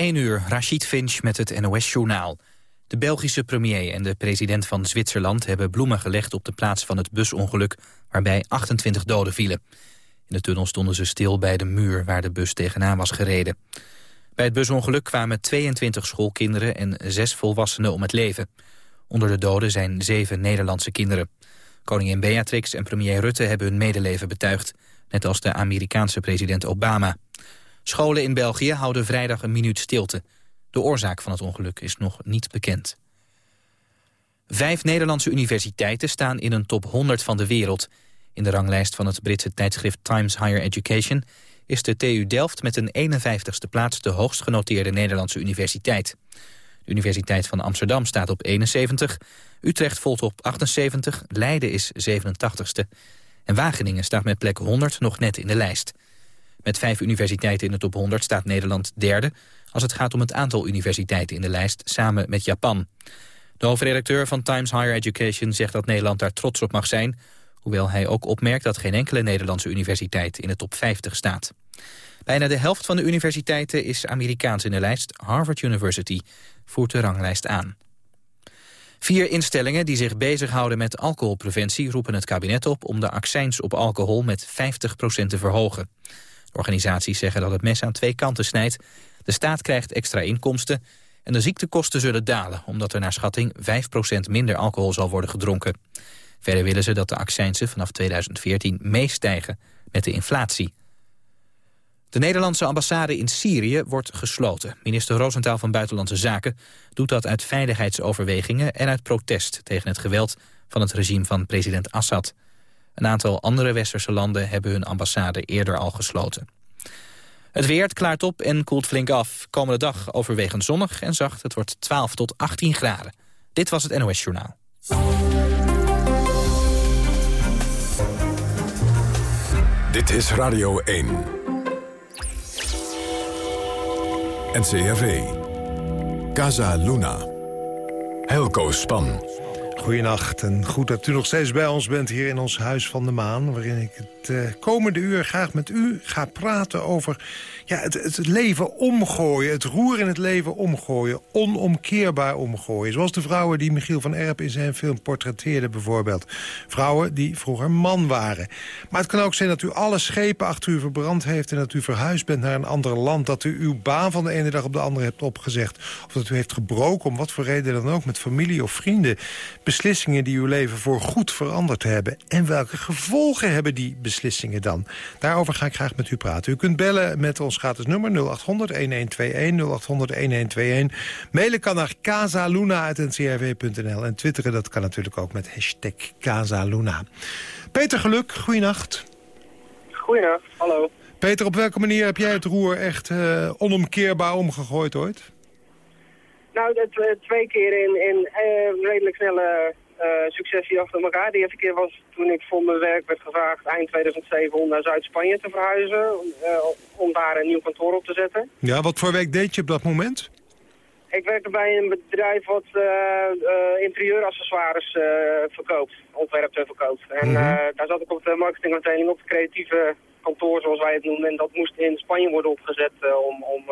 1 uur, Rachid Finch met het NOS-journaal. De Belgische premier en de president van Zwitserland hebben bloemen gelegd op de plaats van het busongeluk waarbij 28 doden vielen. In de tunnel stonden ze stil bij de muur waar de bus tegenaan was gereden. Bij het busongeluk kwamen 22 schoolkinderen en 6 volwassenen om het leven. Onder de doden zijn zeven Nederlandse kinderen. Koningin Beatrix en premier Rutte hebben hun medeleven betuigd, net als de Amerikaanse president Obama. Scholen in België houden vrijdag een minuut stilte. De oorzaak van het ongeluk is nog niet bekend. Vijf Nederlandse universiteiten staan in een top 100 van de wereld. In de ranglijst van het Britse tijdschrift Times Higher Education... is de TU Delft met een 51ste plaats de hoogst genoteerde Nederlandse universiteit. De Universiteit van Amsterdam staat op 71, Utrecht volgt op 78, Leiden is 87ste... en Wageningen staat met plek 100 nog net in de lijst. Met vijf universiteiten in de top 100 staat Nederland derde... als het gaat om het aantal universiteiten in de lijst, samen met Japan. De hoofdredacteur van Times Higher Education zegt dat Nederland daar trots op mag zijn... hoewel hij ook opmerkt dat geen enkele Nederlandse universiteit in de top 50 staat. Bijna de helft van de universiteiten is Amerikaans in de lijst. Harvard University voert de ranglijst aan. Vier instellingen die zich bezighouden met alcoholpreventie... roepen het kabinet op om de accijns op alcohol met 50% te verhogen. Organisaties zeggen dat het mes aan twee kanten snijdt. De staat krijgt extra inkomsten en de ziektekosten zullen dalen... omdat er naar schatting 5% minder alcohol zal worden gedronken. Verder willen ze dat de accijnsen vanaf 2014 meestijgen met de inflatie. De Nederlandse ambassade in Syrië wordt gesloten. Minister Roosentaal van Buitenlandse Zaken doet dat uit veiligheidsoverwegingen... en uit protest tegen het geweld van het regime van president Assad. Een aantal andere westerse landen hebben hun ambassade eerder al gesloten. Het weer klaart op en koelt flink af. Komende dag overwegend zonnig en zacht. Het wordt 12 tot 18 graden. Dit was het NOS Journaal. Dit is Radio 1. NCRV. Casa Luna. Helco Span. Goedenacht en goed dat u nog steeds bij ons bent hier in ons Huis van de Maan... waarin ik het uh, komende uur graag met u ga praten over ja, het, het leven omgooien. Het roer in het leven omgooien. Onomkeerbaar omgooien. Zoals de vrouwen die Michiel van Erp in zijn film portretteerde bijvoorbeeld. Vrouwen die vroeger man waren. Maar het kan ook zijn dat u alle schepen achter u verbrand heeft... en dat u verhuisd bent naar een ander land. Dat u uw baan van de ene dag op de andere hebt opgezegd. Of dat u heeft gebroken, om wat voor reden dan ook... met familie of vrienden. Beslissingen die uw leven voor goed veranderd hebben. En welke gevolgen hebben die beslissingen dan? Daarover ga ik graag met u praten. U kunt bellen met ons gratis nummer 0800-1121, 0800-1121. Mailen kan naar casaluna.ncrv.nl. En twitteren, dat kan natuurlijk ook met hashtag Casaluna. Peter Geluk, goeienacht. Goeienacht, hallo. Peter, op welke manier heb jij het roer echt uh, onomkeerbaar omgegooid ooit? Nou, twee keer in, in uh, redelijk snelle uh, successie achter elkaar. De eerste keer was toen ik voor mijn werk werd gevraagd eind 2007 om naar Zuid-Spanje te verhuizen. Om daar een nieuw kantoor op te zetten. Ja, wat voor werk deed je op dat moment? Ik werkte bij een bedrijf wat uh, interieuraccessoires verkoopt, ontwerpt en verkoopt. En mm -hmm. daar zat ik op de marketingafdeling op het creatieve kantoor, zoals wij het noemen. En dat moest in Spanje worden opgezet om, om,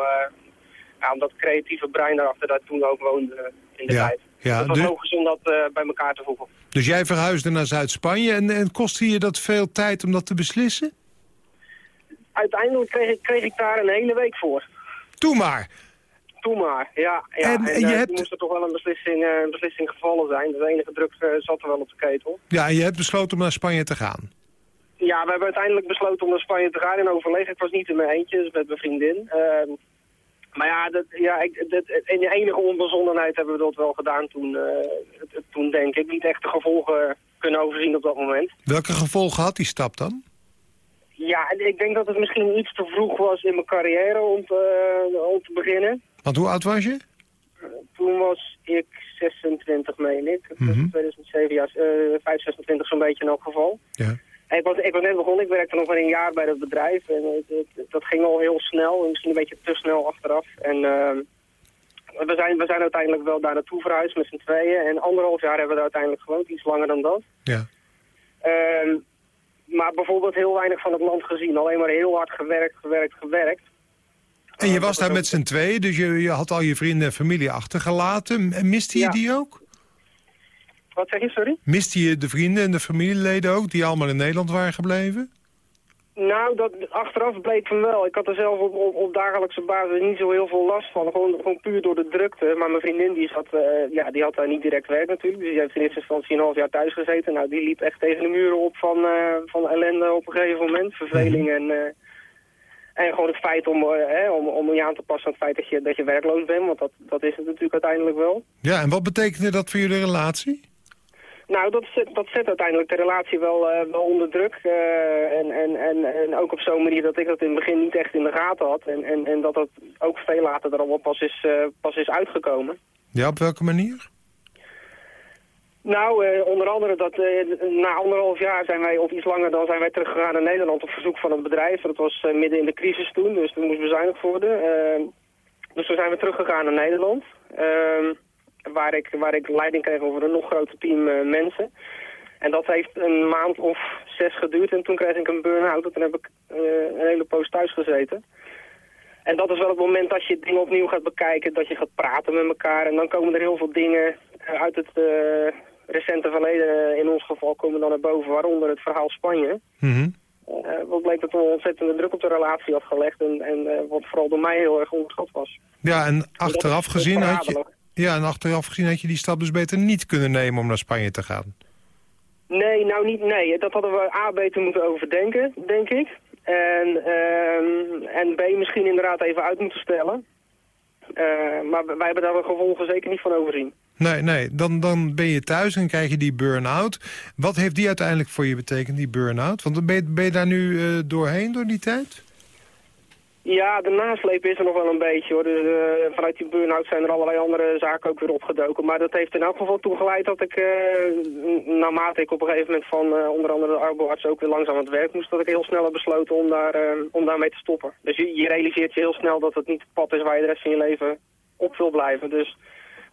ja, omdat het creatieve brein daarachter daar toen ook woonde in de tijd. Ja, het was dus... logisch om dat uh, bij elkaar te voegen. Dus jij verhuisde naar Zuid-Spanje en, en kostte je dat veel tijd om dat te beslissen? Uiteindelijk kreeg ik, kreeg ik daar een hele week voor. Toen maar. Toen maar, ja. ja. En, en, je uh, hebt... moest er toch wel een beslissing, uh, een beslissing gevallen zijn. De enige druk zat er wel op de ketel. Ja, en je hebt besloten om naar Spanje te gaan. Ja, we hebben uiteindelijk besloten om naar Spanje te gaan in overleg. Ik was niet in mijn eentje, dus met mijn vriendin. Maar ja, dat, ja ik, dat, in de enige onbezonnenheid hebben we dat wel gedaan toen, uh, toen denk ik. Niet echt de gevolgen kunnen overzien op dat moment. Welke gevolgen had die stap dan? Ja, ik denk dat het misschien iets te vroeg was in mijn carrière om te, uh, om te beginnen. Want hoe oud was je? Uh, toen was ik 26, meen ik. Mm -hmm. 2007, ja, 5, 26 zo'n beetje in elk geval. Ja. Ik was, ik was net begonnen, ik werkte nog maar een jaar bij dat bedrijf. En het, het, dat ging al heel snel, misschien een beetje te snel achteraf. En uh, we, zijn, we zijn uiteindelijk wel daar naartoe verhuisd met z'n tweeën. En anderhalf jaar hebben we daar uiteindelijk gewoond, iets langer dan dat. Ja. Uh, maar bijvoorbeeld heel weinig van het land gezien. Alleen maar heel hard gewerkt, gewerkt, gewerkt. En je was daar met z'n twee, dus je, je had al je vrienden en familie achtergelaten. Miste je die ook? Wat zeg je, sorry? Miste je de vrienden en de familieleden ook, die allemaal in Nederland waren gebleven? Nou, dat, achteraf bleek van wel. Ik had er zelf op, op, op, dagelijkse basis niet zo heel veel last van. Gewoon, gewoon puur door de drukte. Maar mijn vriendin die zat, uh, ja, die had daar niet direct werk natuurlijk. Dus die heeft in eerste instantie een half jaar thuis gezeten. Nou, die liep echt tegen de muren op van, uh, van ellende op een gegeven moment. Verveling mhm. en... Uh, en gewoon het feit om, om, om je aan te passen aan het feit dat je, dat je werkloos bent. Want dat, dat is het natuurlijk uiteindelijk wel. Ja, en wat betekende dat voor jullie relatie? Nou, dat zet, dat zet uiteindelijk de relatie wel, uh, wel onder druk. Uh, en, en, en, en ook op zo'n manier dat ik dat in het begin niet echt in de gaten had. En, en, en dat dat ook veel later er allemaal pas is, uh, pas is uitgekomen. Ja, op welke manier? Nou, onder andere dat na anderhalf jaar zijn wij, of iets langer dan, zijn wij teruggegaan naar Nederland op verzoek van het bedrijf. Dat was midden in de crisis toen, dus toen moest bezuinigd worden. dus toen zijn we teruggegaan naar Nederland. Waar ik, waar ik leiding kreeg over een nog groter team uh, mensen. En dat heeft een maand of zes geduurd en toen kreeg ik een burn-out. En toen heb ik uh, een hele poos thuis gezeten. En dat is wel het moment dat je dingen opnieuw gaat bekijken, dat je gaat praten met elkaar. En dan komen er heel veel dingen eh, uit het uh, recente verleden, in ons geval, komen dan naar boven, waaronder het verhaal Spanje. Mm wat bleek dat er een ontzettende druk op de relatie had gelegd en, en wat vooral door mij heel erg onderschat was. Ja, en achteraf gezien had je, ja, en achteraf gezien had je die stap dus beter niet kunnen nemen om naar Spanje te gaan. Nee, nou niet nee. Dat hadden we A beter moeten overdenken, denk ik. En, uh, en B misschien inderdaad even uit moeten stellen. Uh, maar wij hebben daar de gevolgen zeker niet van overzien. Nee, nee. Dan, dan ben je thuis en krijg je die burn-out. Wat heeft die uiteindelijk voor je betekend, die burn-out? Want ben je, ben je daar nu uh, doorheen door die tijd? Ja, de nasleep is er nog wel een beetje hoor. Dus, uh, vanuit die burn-out zijn er allerlei andere zaken ook weer opgedoken. Maar dat heeft in elk geval toegeleid dat ik, uh, naarmate ik op een gegeven moment van uh, onder andere de arboarts ook weer langzaam aan het werk moest, dat ik heel snel heb besloten om, daar, om daarmee te stoppen. Dus je, je, realiseert je heel snel dat het niet het pad is waar je de rest van je leven op wil blijven. Dus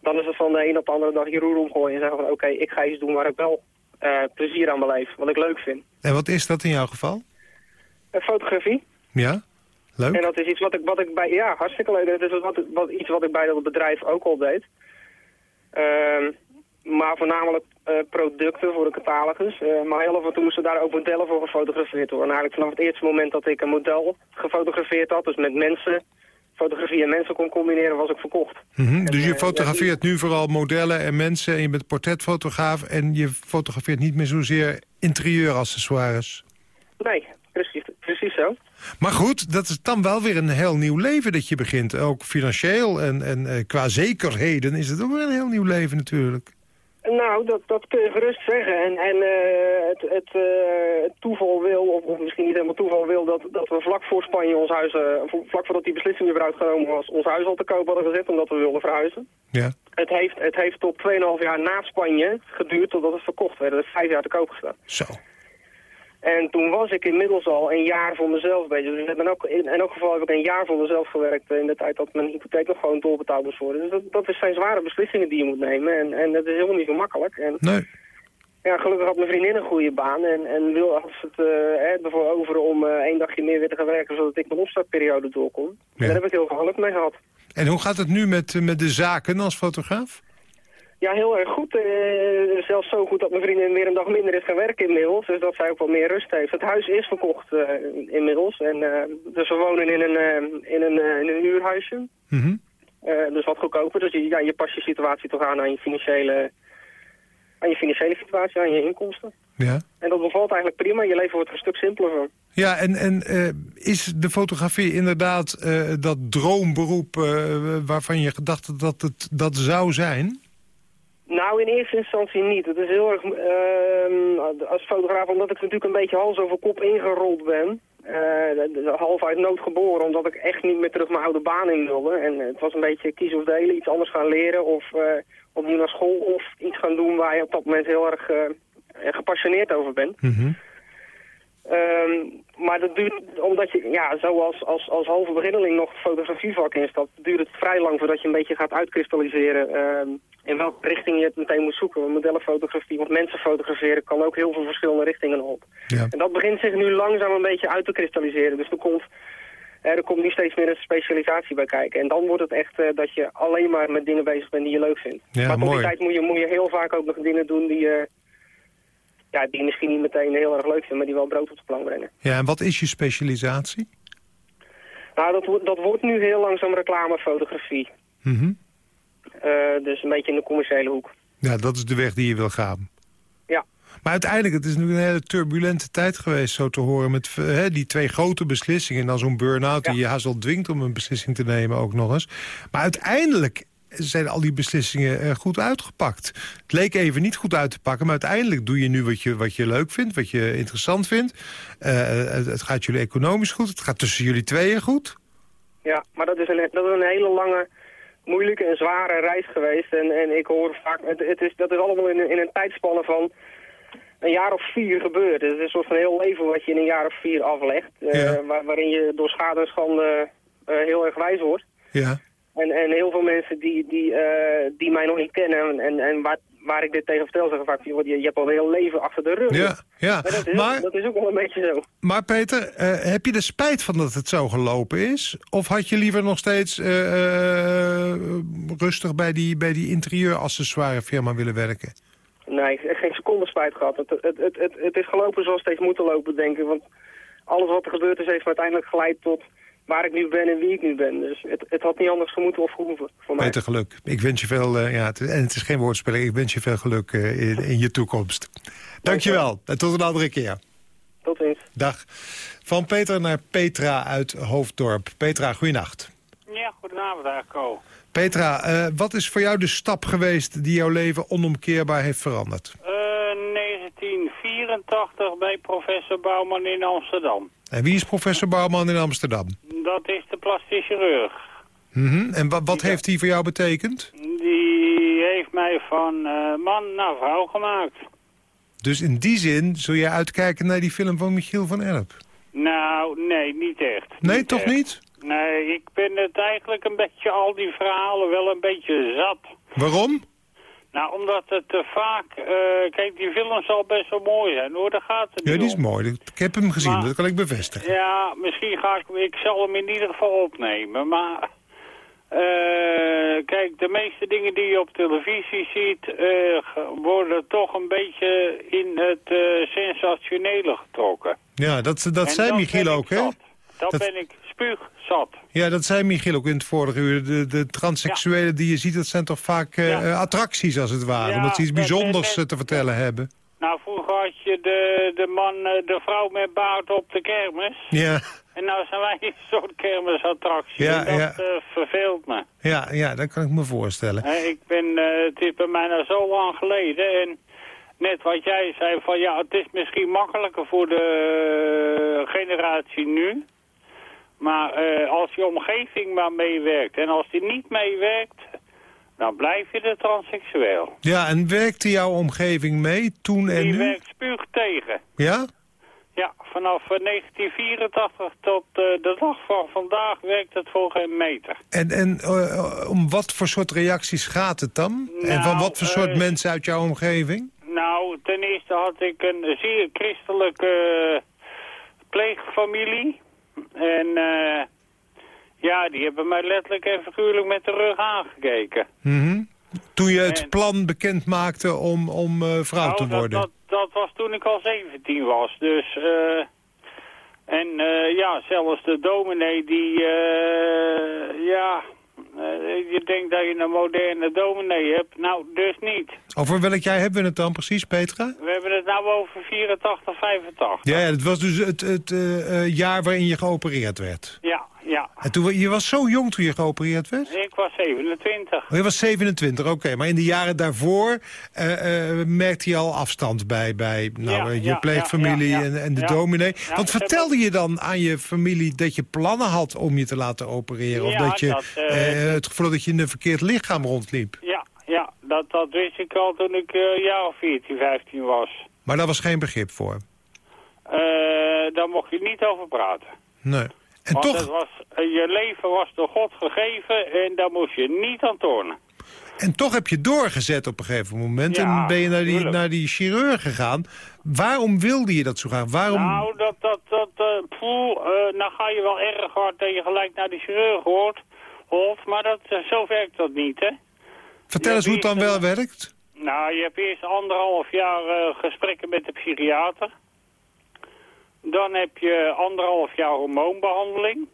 dan is het van de een op de andere dag je roer omgooien en zeggen van oké, ik ga iets doen waar ik wel plezier aan beleef, wat ik leuk vind. En wat is dat in jouw geval? fotografie. Ja? Leuk. En dat is iets wat ik, wat ik bij, ja, hartstikke leuk. Dat is wat, wat, iets wat ik bij dat bedrijf ook al deed. Uh, maar voornamelijk uh, producten voor de catalogus. Uh, maar heel af en toe moesten daar ook modellen voor gefotografeerd worden. En eigenlijk vanaf het eerste moment dat ik een model gefotografeerd had, dus met mensen, fotografie en mensen kon combineren, was ik verkocht. Mm -hmm. dus je eh, fotografeert nu vooral modellen en mensen en je bent portretfotograaf en je fotografeert niet meer zozeer interieuraccessoires? Nee, precies, precies zo. Maar goed, dat is dan wel weer een heel nieuw leven dat je begint. Ook financieel en, en uh, qua zekerheden is het ook weer een heel nieuw leven natuurlijk. Nou, dat, dat kun je gerust zeggen. En, en uh, het, het, uh, toeval wil, of, misschien niet helemaal toeval wil, dat, dat we vlak voor Spanje ons huis, vlak voordat die beslissing weer uitgenomen was, ons huis al te koop hadden gezet, omdat we wilden verhuizen. Ja. Het heeft, het heeft tot 2,5 jaar na Spanje geduurd totdat het verkocht werd. Het is vijf jaar te koop gestaan. Zo. En toen was ik inmiddels al een jaar voor mezelf bezig. Dus ik ben ook, in, elk geval heb ik een jaar voor mezelf gewerkt in de tijd dat mijn hypotheek nog gewoon doorbetaald moest worden. Dus dat, dat zijn zware beslissingen die je moet nemen. En, en dat is helemaal niet zo makkelijk. En, nee. Ja, gelukkig had mijn vriendin een goede baan en, en wil had het uh, ervoor over om uh, één dagje meer weer te gaan werken zodat ik mijn opstartperiode doorkom. Ja. En daar heb ik heel veel geluk mee gehad. En hoe gaat het nu met, met de zaken als fotograaf? Ja, heel erg goed. Uh, zelfs zo goed dat mijn vriendin weer een dag minder is gaan werken inmiddels. Dus dat zij ook wel meer rust heeft. Het huis is verkocht uh, inmiddels. En, uh, dus we wonen in een, in een, in een huurhuisje. Mm -hmm. dus wat goedkoper. Dus je, ja, je past je situatie toch aan aan je financiële, aan je financiële situatie, aan je inkomsten. Ja. En dat bevalt eigenlijk prima. Je leven wordt er een stuk simpeler van. Ja, en, en is de fotografie inderdaad dat droomberoep waarvan je gedacht dat het dat zou zijn? Nou, in eerste instantie niet. Het is heel erg, uh, als fotograaf, omdat ik natuurlijk een beetje hals over kop ingerold ben. Uh, half uit nood geboren, omdat ik echt niet meer terug mijn oude baan in wilde. En het was een beetje kiezen of delen, iets anders gaan leren of uh, opnieuw naar school of iets gaan doen waar je op dat moment heel erg gepassioneerd over bent. Mm Um, maar dat duurt, omdat je, ja, zoals als, als halve beginneling nog het fotografievak instapt, duurt het vrij lang voordat je een beetje gaat uitkristalliseren uh, in welke richting je het meteen moet zoeken. Want modellenfotografie, want mensen fotograferen kan ook heel veel verschillende richtingen op. Ja. En dat begint zich nu langzaam een beetje uit te kristalliseren. Dus er komt er komt nu steeds meer een specialisatie bij kijken. En dan wordt het echt dat je alleen maar met dingen bezig bent die je leuk vindt. Ja, maar tot die tijd moet je, moet je heel vaak ook nog dingen doen die, uh, ja, die misschien niet meteen heel erg leuk vindt, maar die wel brood op de plank brengen. Ja, en wat is je specialisatie? Nou, dat, dat wordt nu heel langzaam reclamefotografie. Mm dus een beetje in de commerciële hoek. Ja, dat is de weg die je wil gaan. Ja. Maar uiteindelijk, het is nu een hele turbulente tijd geweest, zo te horen... met die twee grote beslissingen en dan zo'n burn-out... die je haast wel dwingt om een beslissing te nemen ook nog eens. Maar uiteindelijk zijn al die beslissingen uh, goed uitgepakt. Het leek even niet goed uit te pakken, maar uiteindelijk doe je nu wat je, wat je leuk vindt, wat je interessant vindt. Uh, het, het, gaat jullie economisch goed, het gaat tussen jullie tweeën goed. Ja, maar dat is een, dat is een hele lange, moeilijke en zware reis geweest. En, en ik hoor vaak, het, het is, dat is allemaal in, in een tijdspanne van een jaar of vier gebeurd. Het is een soort van heel leven wat je in een jaar of vier aflegt. Uh, waar, waarin je door schade en schande heel erg wijs wordt. Ja. En, en heel veel mensen die, die, uh, die mij nog niet kennen en, en waar, waar ik dit tegen vertel zeggen vaak, je, je hebt al een heel leven achter de rug. Ja, ja. Maar dat is, maar, ook, dat is ook wel een beetje zo. Maar Peter, uh, heb je er spijt van dat het zo gelopen is? Of had je liever nog steeds uh, rustig bij die, bij die interieuraccessoire firma willen werken? Nee, ik heb geen seconde spijt gehad. Het, het, het, het, het is gelopen zoals het heeft moeten lopen, denk ik. Want alles wat er gebeurd is, heeft me uiteindelijk geleid tot waar ik nu ben en wie ik nu ben. Dus het, het had niet anders gemoeten of gehoeven voor mij. Peter, geluk. Ik wens je veel, uh, ja, het, en het is geen woordspeling, ik wens je veel geluk uh, in, in, je toekomst. Dankjewel. En tot een andere keer. Tot ziens. Dag. Van Peter naar Petra uit Hoofddorp. Petra, goeienacht. Ja, goedenavond, Ko. Petra, uh, wat is voor jou de stap geweest die jouw leven onomkeerbaar heeft veranderd? Uh, 1984 bij professor Bouwman in Amsterdam. En wie is professor Bouwman in Amsterdam? Dat is de plastisch chirurg. Mm -hmm. En wat, wat heeft hij voor jou betekend? Die heeft mij van uh, man naar vrouw gemaakt. Dus in die zin zul je uitkijken naar die film van Michiel van Erp? Nou, nee, niet echt. Nee, niet toch echt. niet? Nee, ik ben het eigenlijk een beetje, al die verhalen wel een beetje zat. Waarom? Nou, omdat het te vaak... Uh, kijk, die film zal best wel mooi zijn, hoor. Daar gaat het Ja, die is mooi. Ik heb hem gezien, Maar- dat kan ik bevestigen. Ja, misschien ga ik... Ik zal hem in ieder geval opnemen, maar... eh, kijk, de meeste dingen die je op televisie ziet... eh, worden toch een beetje in het eh, sensationele getrokken. Ja, dat, dat En zei Michiel ook, hè? Dat- ben ik Ja, dat zei Michiel ook in het vorige uur. De, de transseksuelen die je ziet, dat zijn toch vaak eh, Ja. attracties als het ware. Ja, omdat ze iets bijzonders eh, te vertellen hebben. Nou, vroeger had je de, de man, eh, de vrouw met baard op de kermis. Ja, En nou zijn wij een soort kermisattractie. Ja, en dat ja. verveelt me. ja, ja, dat kan ik me voorstellen. Ik ben, het is bij mij nou zo lang geleden. En net wat jij zei, van ja, het is misschien makkelijker voor de generatie nu. Maar eh, als je omgeving maar meewerkt en als die niet meewerkt, dan blijf je de transseksueel. Ja, en werkte jouw omgeving mee toen en Die nu? werkt spuug tegen. Ja? Ja, vanaf eh, 1984 tot eh, de dag van vandaag werkt het voor geen meter. En, en eh, om wat voor soort reacties gaat het dan? en van Nou, wat voor soort eh, mensen uit jouw omgeving? Nou, ten eerste had ik een zeer christelijke pleegfamilie. En eh, ja, die hebben mij letterlijk en figuurlijk met de rug aangekeken. Mhm. Toen je het en- plan bekend maakte om, om eh, vrouw Nou, te worden. dat, dat was toen ik al 17 was. Dus, eh en ja, zelfs de dominee die, ja, je denkt dat je een moderne dominee hebt. Nou, dus niet. Over welk jaar hebben we het dan precies, Petra? We hebben het nou over 84, 85. Ja, ja het was dus het, het eh, eh, jaar waarin je geopereerd werd. Ja, ja. En toen, je was zo jong toen je geopereerd werd? Ik was 27. Oh, je was 27, oké. Maar in de jaren daarvoor eh, eh, merkte je al afstand bij, bij nou, Ja, eh, je ja, pleegfamilie en, en de dominee. Want vertelde je dan aan je familie dat je plannen had om je te laten opereren? Of dat je dat, het gevoel dat je in een verkeerd lichaam rondliep? Ja, ja dat, dat wist ik al toen ik een jaar of 14, 15 was. Maar daar was geen begrip voor. Daar mocht je niet over praten. Nee. En Want toch, was, eh, je leven was door God gegeven en daar moest je niet aan tornen. En toch heb je doorgezet op een gegeven moment. en ben je naar die, naar die chirurg gegaan. Waarom wilde je dat zo graag? Waarom... Nou, dat, dat, dat, uh, poeh, uh, nou ga je wel erg hard dat je gelijk naar die chirurg hoort. Hoort, maar dat, uh, zo werkt dat niet, hè? Vertel eens hoe het dan wel werkt. Nou, je hebt eerst anderhalf jaar gesprekken met de psychiater. Dan heb je anderhalf jaar hormoonbehandeling.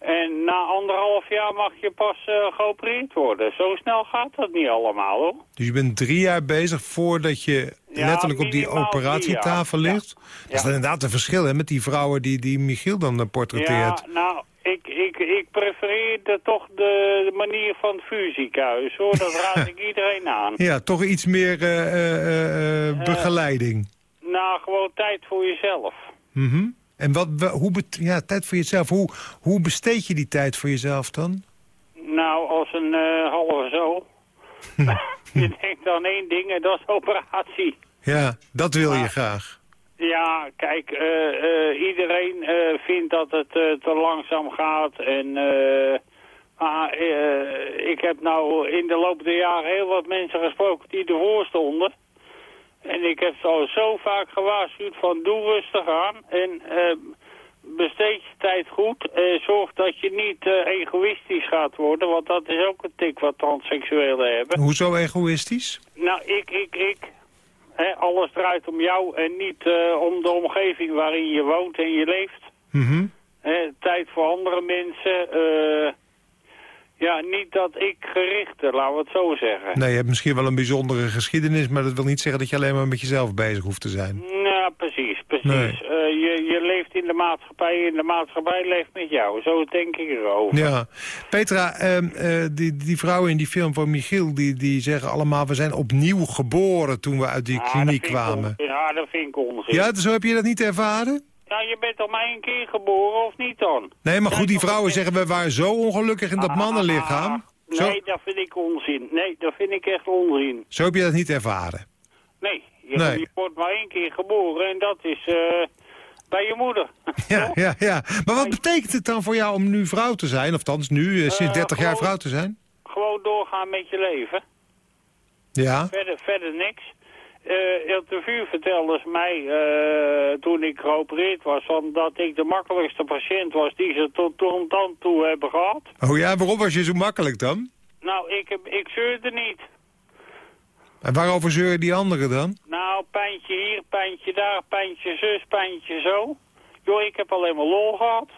En na anderhalf jaar mag je pas uh, geopereerd worden. Zo snel gaat dat niet allemaal, hoor. Dus je bent drie jaar bezig voordat je letterlijk op die operatietafel ligt? Dat is inderdaad een verschil hè, met die vrouwen die, die Michiel dan uh, portretteert. Ja, nou, ik, ik, ik prefereer de, toch de, manier van het hoor. Dat raad ik iedereen aan. Ja, toch iets meer uh, begeleiding. Nou, gewoon tijd voor jezelf. Mhm. En wat, hoe, ja, tijd voor jezelf. Hoe, hoe besteed je die tijd voor jezelf dan? Nou, als een uh, halve zo. je denkt aan één ding en dat is operatie. Ja, dat wil je graag. Ja, kijk, uh, uh, iedereen vindt dat het te langzaam gaat. En maar, ik heb nou in de loop der jaren heel wat mensen gesproken die ervoor stonden. En ik heb al zo vaak gewaarschuwd van doe rustig aan en uh, besteed je tijd goed. Uh, zorg dat je niet uh, egoïstisch gaat worden, want dat is ook een tik wat transseksuelen hebben. Hoezo egoïstisch? Nou, ik, ik, ik. He, alles draait om jou en niet om de omgeving waarin je woont en je leeft. Mm tijd voor andere mensen. Ja, niet dat ik gericht, laten we het zo zeggen. Nee, je hebt misschien wel een bijzondere geschiedenis... maar dat wil niet zeggen dat je alleen maar met jezelf bezig hoeft te zijn. Nou, precies, precies. Eh, je, je leeft in de maatschappij en de maatschappij leeft met jou. Zo denk ik erover. Ja. Petra, ehm, eh, die, die vrouwen in die film van Michiel... Die, die zeggen allemaal, we zijn opnieuw geboren toen we uit die kliniek kwamen. ja, dat vind ik onzin. Ja, zo heb je dat niet ervaren? Nou, je bent al maar één keer geboren, of niet dan? Nee, maar goed, die vrouwen zeggen, we waren zo ongelukkig in dat ah, mannenlichaam. Nee, dat vind ik onzin. Nee, dat vind ik echt onzin. Zo heb je dat niet ervaren? Nee, je, nee. je wordt maar één keer geboren en dat is uh, bij je moeder. Ja, ja, ja. Maar wat betekent het dan voor jou om nu vrouw te zijn? Of althans nu, uh, sinds 30 jaar vrouw te zijn? Gewoon doorgaan met je leven. Ja. Verder, verder niks. Uh, interview vertelde ze mij uh, toen ik geopereerd was... dat ik de makkelijkste patiënt was die ze tot, tot dan toe hebben gehad. Oh ja, waarom was je zo makkelijk dan? Nou, ik, ik zeurde niet. En waarover zeuren die anderen dan? Nou, pijntje hier, pijntje daar, pijntje zus, pijntje zo. Joh, ik heb alleen maar lol gehad.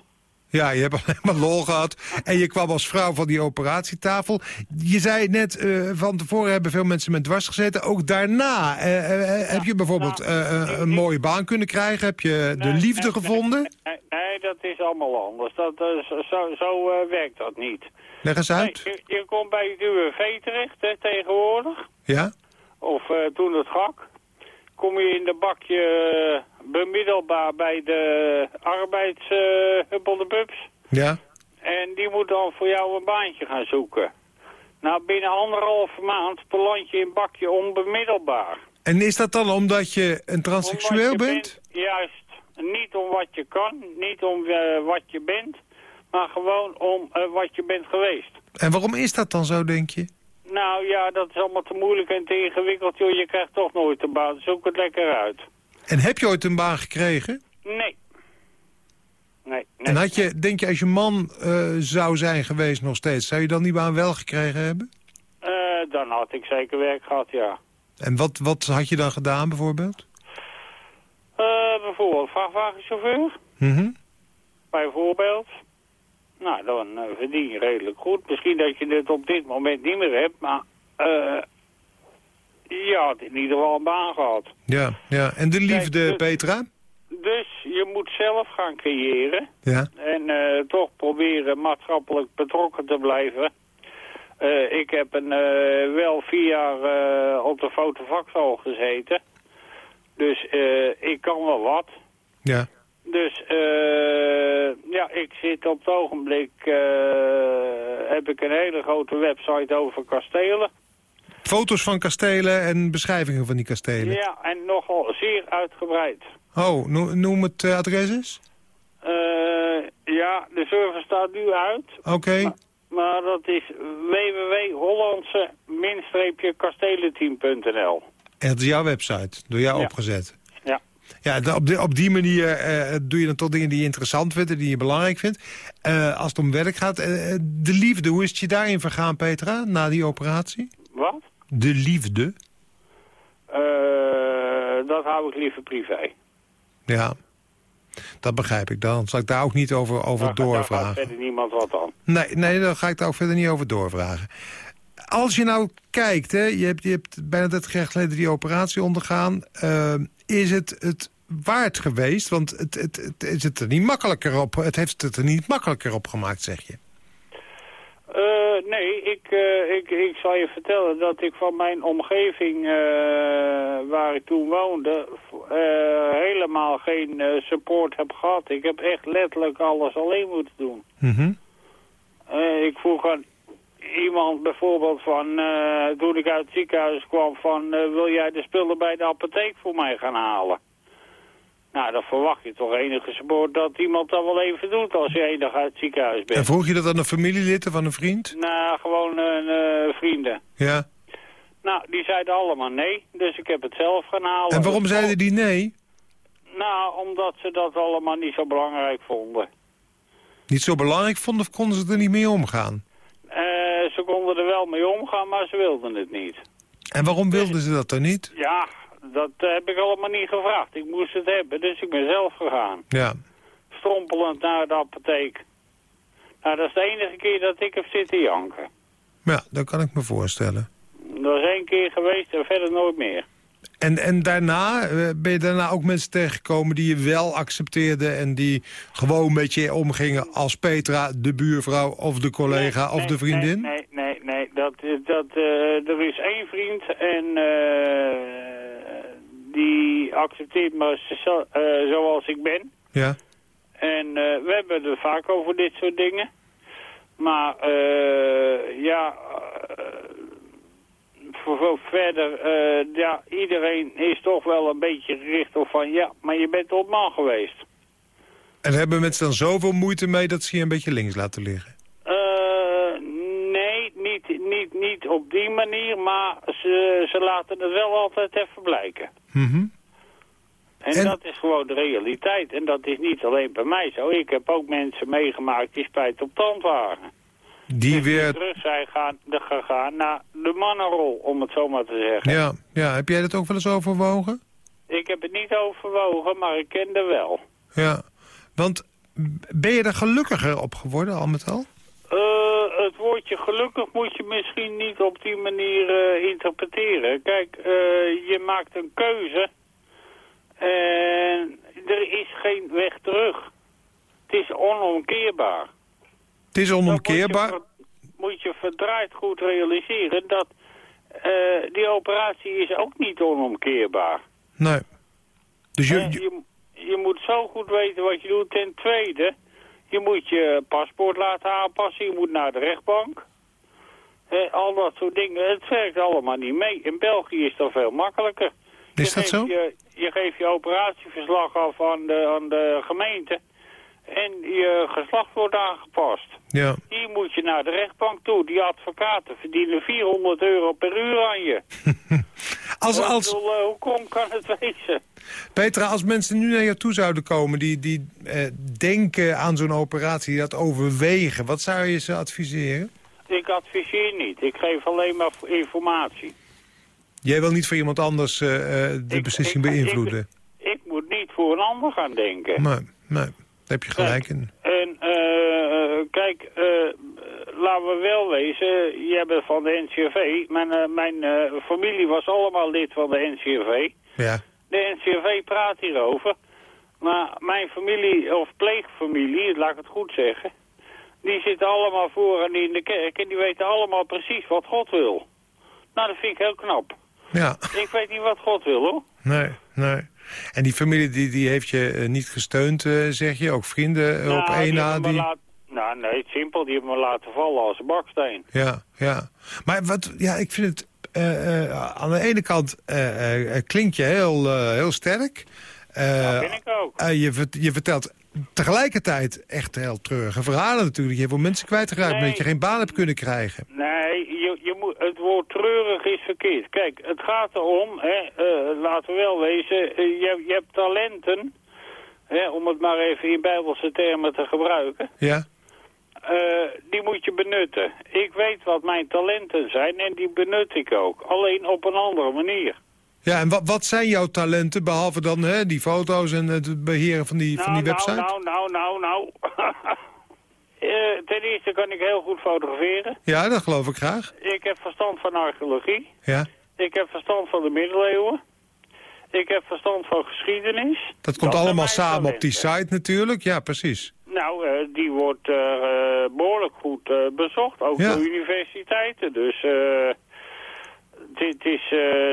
Ja, je hebt alleen maar lol gehad. En je kwam als vrouw van die operatietafel. Je zei net, uh, van tevoren hebben veel mensen met dwars gezeten. Ook daarna, uh, uh, heb je bijvoorbeeld een mooie baan kunnen krijgen? Heb je de liefde gevonden? Nee, nee, dat is allemaal anders. Dat, zo zo werkt dat niet. Leg eens uit. je, je, komt bij het UWV terecht hè, tegenwoordig. Ja? Of toen het gak. Kom je in de bakje bemiddelbaar bij de arbeidshubbel de Ja. En die moet dan voor jou een baantje gaan zoeken. Nou, binnen anderhalve maand beland je in bakje onbemiddelbaar. En is dat dan omdat je een transseksueel je bent? Juist. Niet om wat je kan, niet om uh, wat je bent, maar gewoon om uh, wat je bent geweest. En waarom is dat dan zo, denk je? Nou ja, dat is allemaal te moeilijk en te ingewikkeld. Joh. Je krijgt toch nooit een baan. Zoek het lekker uit. En heb je ooit een baan gekregen? Nee. Nee, En had je, denk je, als je man uh, zou zijn geweest nog steeds... zou je dan die baan wel gekregen hebben? Uh, dan had ik zeker werk gehad, ja. En wat, wat had je dan gedaan, bijvoorbeeld? Uh, bijvoorbeeld vrachtwagenchauffeur. Mm Bijvoorbeeld. Nou, dan verdien je redelijk goed. Misschien dat je het op dit moment niet meer hebt, maar... eh had in ieder geval een baan gehad. Ja, ja. En de liefde, dus, Petra? Dus je moet zelf gaan creëren. Ja. En uh, toch proberen maatschappelijk betrokken te blijven. Uh, ik heb een, uh, wel vier jaar op de fotovakschool gezeten. Dus ik kan wel wat. Ja. Dus ja, ik zit op het ogenblik... heb ik een hele grote website over kastelen. Foto's van kastelen en beschrijvingen van die kastelen? Ja, en nogal zeer uitgebreid. Oh, noem het uh, adres eens. Uh, ja, de server staat nu uit. Oké. Maar, maar dat is www.hollandse-kastelenteam.nl. En dat is jouw website, door jou opgezet? Ja. Ja, op, die, op die manier uh, doe je dan toch dingen die je interessant vindt en die je belangrijk vindt. Uh, als het om werk gaat, uh, de liefde, hoe is het je daarin vergaan, Petra, na die operatie? Wat? De liefde? dat hou ik liever privé. Ja, dat begrijp ik. Dan zal ik daar ook niet over, over daar, doorvragen. Daar gaat verder niemand wat aan. Nee, nee, daar ga ik daar ook verder niet over doorvragen. Als je nou kijkt, hè, je, hebt, je hebt bijna 30 jaar geleden die operatie ondergaan. Uh, is het, het waard geweest? Want het, het, het, is het er niet makkelijker op, het heeft het er niet makkelijker op gemaakt, zeg je. Uh, nee, ik, uh, ik, ik zal je vertellen dat ik van mijn omgeving uh, waar ik toen woonde helemaal geen support heb gehad. Ik heb echt letterlijk alles alleen moeten doen. Mm ik vroeg aan iemand bijvoorbeeld van, toen ik uit het ziekenhuis kwam, van wil jij de spullen bij de apotheek voor mij gaan halen? Nou, dan verwacht je toch enige support dat iemand dat wel even doet als je enig uit het ziekenhuis bent. En vroeg je dat aan een familielid of aan een vriend? Nou, gewoon een uh, vrienden. Ja. Nou, die zeiden allemaal nee, dus ik heb het zelf gaan halen. En waarom zeiden die nee? Nou, omdat ze dat allemaal niet zo belangrijk vonden. Niet zo belangrijk vonden of konden ze er niet mee omgaan? Uh, ze konden er wel mee omgaan, maar ze wilden het niet. En waarom wilden ze dat dan niet? Ja, dat heb ik allemaal niet gevraagd. Ik moest het hebben, dus ik ben zelf gegaan. Ja. Strompelend naar de apotheek. Nou, dat is de enige keer dat ik heb zitten janken. Ja, dat kan ik me voorstellen. Dat is één keer geweest en verder nooit meer. En, en daarna, eh, ben je daarna ook mensen tegengekomen die je wel accepteerden... en die gewoon met je omgingen als Petra, de buurvrouw of de collega of de vriendin? Nee, nee, nee. Dat, dat, uh, er is één vriend en... Uh, die accepteert me uh, zoals ik ben. Ja. En uh, we hebben het vaak over dit soort dingen. Maar uh, ja, voor, verder, ja, iedereen is toch wel een beetje gericht op van... ja, maar je bent op man geweest. En hebben mensen dan zoveel moeite mee dat ze je een beetje links laten liggen? Niet, op die manier, maar ze, ze laten het wel altijd even blijken. Mm en, dat is gewoon de realiteit. En dat is niet alleen bij mij zo. Ik heb ook mensen meegemaakt die spijt op tand waren. Die dus weer... terug zijn gaan, gegaan naar de mannenrol, om het zo maar te zeggen. Ja, ja, heb jij dat ook wel eens overwogen? Ik heb het niet overwogen, maar ik kende wel. Ja, want ben je er gelukkiger op geworden, al met al? Uh, woordje gelukkig moet je misschien niet op die manier uh, interpreteren. Kijk, uh, je maakt een keuze en er is geen weg terug. Het is onomkeerbaar. Het is onomkeerbaar? Moet je, moet je verdraaid goed realiseren dat uh, die operatie is ook niet onomkeerbaar. Nee. Dus je, je... je, moet zo goed weten wat je doet. Ten tweede, je moet je paspoort laten aanpassen. Je moet naar de rechtbank. al dat soort dingen. Het werkt allemaal niet mee. In België is dat veel makkelijker. Is dat zo? Je, je geeft je operatieverslag af aan de, aan de gemeente. En je geslacht wordt aangepast. Ja. Hier moet je naar de rechtbank toe. Die advocaten verdienen 400 euro per uur aan je. als, als... Uh, hoe kom kan het wezen? Petra, als mensen nu naar je toe zouden komen... die, die eh, denken aan zo'n operatie, die dat overwegen... wat zou je ze adviseren? Ik adviseer niet. Ik geef alleen maar informatie. Jij wil niet voor iemand anders uh, de beslissing beïnvloeden? Ik, ik, moet niet voor een ander gaan denken. Nee, nee. Daar heb je gelijk in. En uh, kijk, laten we wel wezen, jij bent van de NCRV. Mijn, mijn familie was allemaal lid van de NCRV. Ja. De NCRV praat hierover. Maar mijn familie, of pleegfamilie, laat ik het goed zeggen... die zitten allemaal voor en in de kerk en die weten allemaal precies wat God wil. Nou, dat vind ik heel knap. Ja. Ik weet niet wat God wil, hoor. Nee, nee. En die familie die, die heeft je eh, niet gesteund, uh, zeg je? Ook vrienden uh, op één na? Die... Laat... Nou, nee, simpel. Die hebben me laten vallen als een baksteen. Ja, ja. Maar wat, ja, ik vind het... Uh, aan de ene kant klinkt je heel, heel sterk. dat vind ik ook. je, je vertelt tegelijkertijd echt heel treurige verhalen natuurlijk. Je hebt veel mensen kwijtgeraakt nee, omdat je geen baan hebt kunnen krijgen. Nee, het woord treurig is verkeerd. Kijk, het gaat erom, hè, uh, laten we wel wezen, uh, je, je hebt talenten, hè, om het maar even in bijbelse termen te gebruiken. Ja. Uh, die moet je benutten. Ik weet wat mijn talenten zijn en die benut ik ook. Alleen op een andere manier. Ja, en wat, wat zijn jouw talenten, behalve dan hè, die foto's en het beheren van die, nou, van die nou, website? Nou, nou, nou, nou, uh, ten eerste kan ik heel goed fotograferen. Ja, dat geloof ik graag. Ik heb verstand van archeologie. Ja. Ik heb verstand van de middeleeuwen. Ik heb verstand van geschiedenis. Dat komt allemaal samen op die site natuurlijk, ja precies. Nou, uh, die wordt uh, behoorlijk goed bezocht, ook ja. door universiteiten. Dus dit is,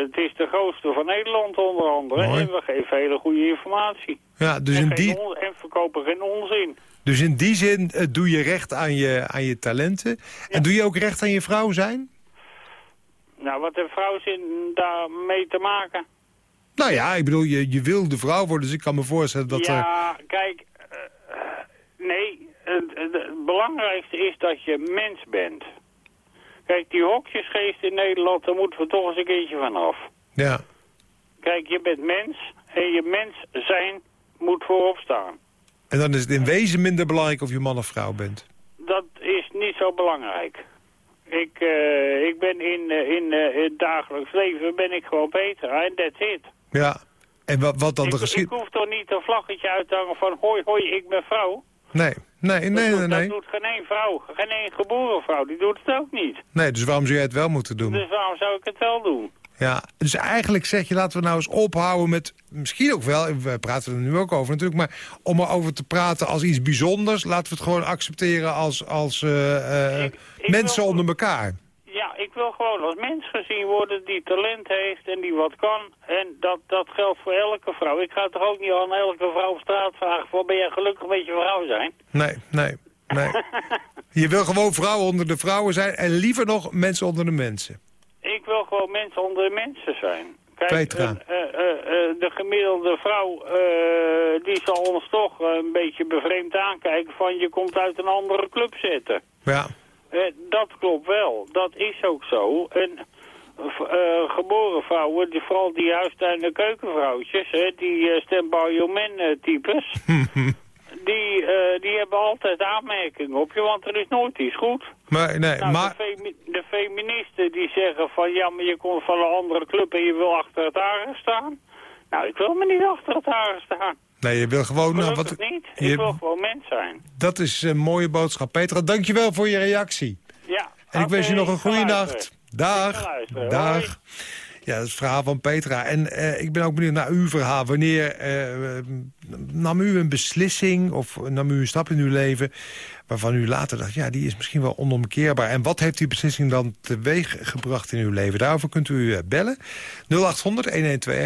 het is de grootste van Nederland onder andere. Mooi. En we geven hele goede informatie. Ja, dus en, in die... en verkopen geen onzin. Dus in die zin uh, doe je recht aan je, aan je talenten. Ja. En doe je ook recht aan je vrouw zijn? Nou, wat heeft vrouwzin daarmee te maken? Nou ja, ik bedoel, je, je wil de vrouw worden, dus ik kan me voorstellen dat ja, er... Ja, kijk, uh, nee, het, het, het, belangrijkste is dat je mens bent. Kijk, die hokjesgeest in Nederland, daar moeten we toch eens een keertje vanaf. Ja. Kijk, je bent mens en je mens zijn moet voorop staan. En dan is het in wezen minder belangrijk of je man of vrouw bent? Dat is niet zo belangrijk. Ik, uh, ik ben in, uh, in uh, het dagelijks leven ben ik gewoon beter. En that's it. Ja. En wat, wat dan ik, de geschiedenis... Ik hoef toch niet een vlaggetje uit te hangen van hoi hoi, ik ben vrouw. Nee, nee, nee, nee. Dat doet, nee. Dat doet geen één vrouw, geen één geboren vrouw, die doet het ook niet. Nee, dus waarom zou jij het wel moeten doen? Dus waarom zou ik het wel doen? Ja, dus eigenlijk zeg je, laten we nou eens ophouden met... misschien ook wel, we praten er nu ook over natuurlijk... maar om erover te praten als iets bijzonders... laten we het gewoon accepteren als, als uh, ik, ik mensen wil, onder elkaar. Ja, ik wil gewoon als mens gezien worden die talent heeft en die wat kan. En dat, dat geldt voor elke vrouw. Ik ga toch ook niet aan elke vrouw op straat vragen... voor ben jij gelukkig met je vrouw zijn? Nee, nee, nee. je wil gewoon vrouwen onder de vrouwen zijn... en liever nog mensen onder de mensen. Ik wil gewoon mensen onder de mensen zijn. Kijk. Uh, uh, uh, de gemiddelde vrouw, die zal ons toch een beetje bevreemd aankijken van je komt uit een andere club zitten. Ja. dat klopt wel, dat is ook zo. En geboren vrouwen, die, vooral die huistuin- en keukenvrouwtjes, hè, die stand-by-your-man types... Die, uh, die hebben altijd aanmerkingen op je, want er is nooit iets goed. Maar, nee, nou, maar... De, femi de, feministen die zeggen van, ja, maar je komt van een andere club en je wil achter het haar staan. Nou, ik wil me niet achter het haar staan. Nee, je wil gewoon... Nou, wat, niet. Je, ik wil gewoon mens zijn. Dat is een mooie boodschap. Petra, dankjewel voor je reactie. Ja. En ik wens je nog een goede nacht. Dag. Dag. Hoi. Ja, dat is het verhaal van Petra. En uh, ik ben ook benieuwd naar uw verhaal. Wanneer uh, nam u een beslissing of nam u een stap in uw leven... waarvan u later dacht, ja, die is misschien wel onomkeerbaar. En wat heeft die beslissing dan teweeg gebracht in uw leven? Daarover kunt u uh, bellen. 0800-1121,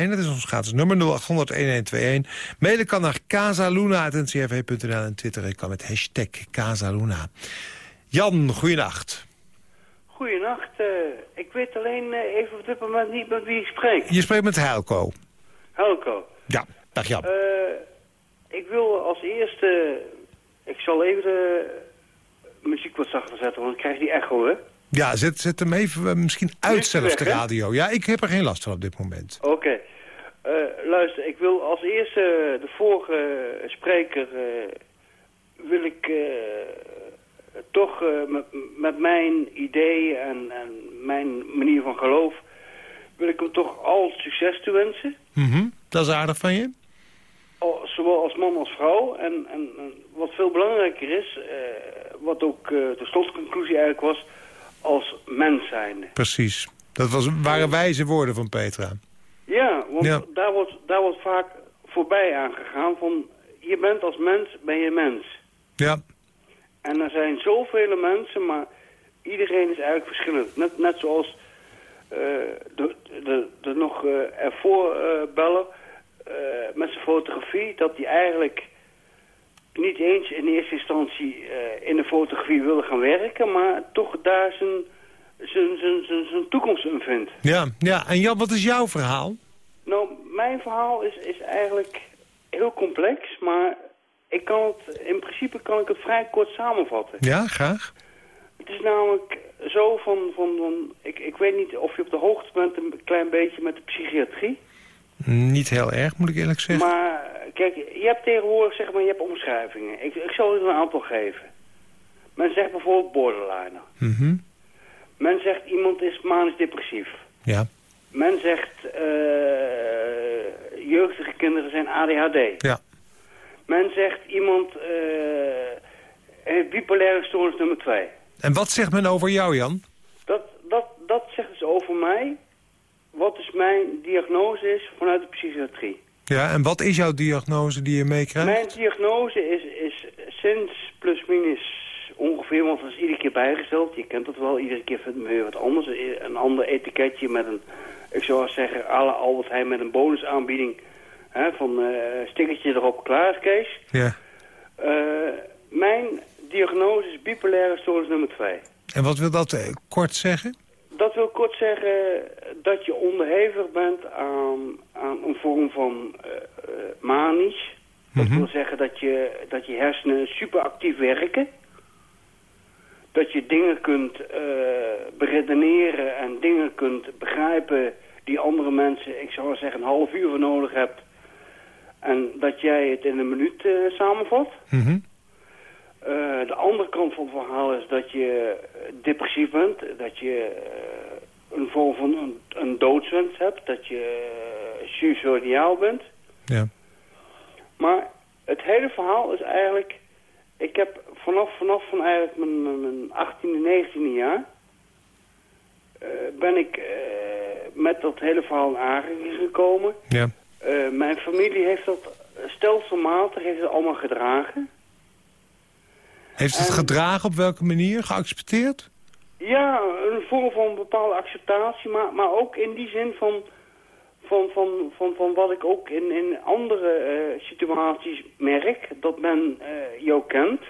dat is ons gratis nummer, 0800-1121. Mailen kan naar casaluna.ncrv.nl en twitteren kan met hashtag Casaluna. Jan, goeienacht. Goedenacht. Uh, ik weet alleen uh, even op dit moment niet met wie ik spreek. Je spreekt met Helco. Helco. Ja, dag Jan. Uh, ik wil als eerste... Ik zal even de muziek wat zachter zetten, want ik krijg die echo, hè? Ja, zet, zet hem even misschien uit zelfs de radio. Ja, ik heb er geen last van op dit moment. Oké. Okay. luister, ik wil als eerste de vorige spreker... wil ik uh, met, met, mijn ideeën en, en, mijn manier van geloof... wil ik hem toch al succes toewensen. Mm -hmm. Dat is aardig van je. Zowel als man als vrouw. En, en, en wat veel belangrijker is, uh, wat ook uh, de slotconclusie eigenlijk was... als mens zijnde. Precies. Dat was, waren wijze woorden van Petra. Ja, want ja. Daar, wordt, daar wordt vaak voorbij aangegaan van... je bent als mens, ben je mens. Ja. En er zijn zoveel mensen, maar iedereen is eigenlijk verschillend. Net, net zoals uh, de, de, de nog uh, ervoor uh, bellen met zijn fotografie... dat hij eigenlijk niet eens in eerste instantie in de fotografie wilde gaan werken... maar toch daar zijn, zijn, zijn, zijn, zijn toekomst in vindt. Ja, ja, en Jan, wat is jouw verhaal? Nou, mijn verhaal is, is eigenlijk heel complex, maar ik kan het, in principe kan ik het vrij kort samenvatten. Ja, graag. Het is namelijk zo van, van, van ik, ik weet niet of je op de hoogte bent een klein beetje met de psychiatrie. Niet heel erg, moet ik eerlijk zeggen. Maar kijk, je hebt tegenwoordig zeg maar, je hebt omschrijvingen. Ik, ik zal er een aantal geven. Men zegt bijvoorbeeld borderliner. Mhm. Men zegt iemand is manisch depressief. Ja. Men zegt uh, jeugdige kinderen zijn ADHD. Ja. Men zegt iemand heeft bipolaire stoornis nummer 2. En wat zegt men over jou, Jan? Dat, dat, dat zegt dus over mij wat dus mijn diagnose is vanuit de psychiatrie. Ja, en wat is jouw diagnose die je meekrijgt? Mijn diagnose is, is sinds plus minus ongeveer, want dat is iedere keer bijgesteld. Je kent dat wel, iedere keer vindt weer wat anders. Een ander etiketje met een, ik zou zeggen, alle Albert Heijn met een bonusaanbieding. Hè, van uh, stickertje erop, klaar Kees. Ja. Uh, mijn diagnose is bipolaire stoornis nummer 2. En wat wil dat uh, kort zeggen? Dat wil kort zeggen dat je onderhevig bent aan, aan een vorm van manisch. Dat wil zeggen dat je, dat je hersenen superactief werken dat je dingen kunt uh, beredeneren en dingen kunt begrijpen die andere mensen, ik zou zeggen, een half uur voor nodig hebt. En dat jij het in een minuut uh, samenvat. Mm -hmm. uh, de andere kant van het verhaal is dat je depressief bent. Dat je een vorm van een, een doodswens hebt. Dat je suicidaal bent. Ja. Maar het hele verhaal is eigenlijk... Ik heb vanaf, vanaf van eigenlijk mijn, mijn 18e, 19e jaar... Ben ik met dat hele verhaal in aanraking gekomen. Ja. Uh, mijn familie heeft dat stelselmatig heeft het allemaal gedragen. Heeft het en, gedragen op welke manier? Geaccepteerd? Ja, een vorm van bepaalde acceptatie, maar, maar ook in die zin van, van, van, van, van wat ik ook in, in andere situaties merk, dat men jou kent...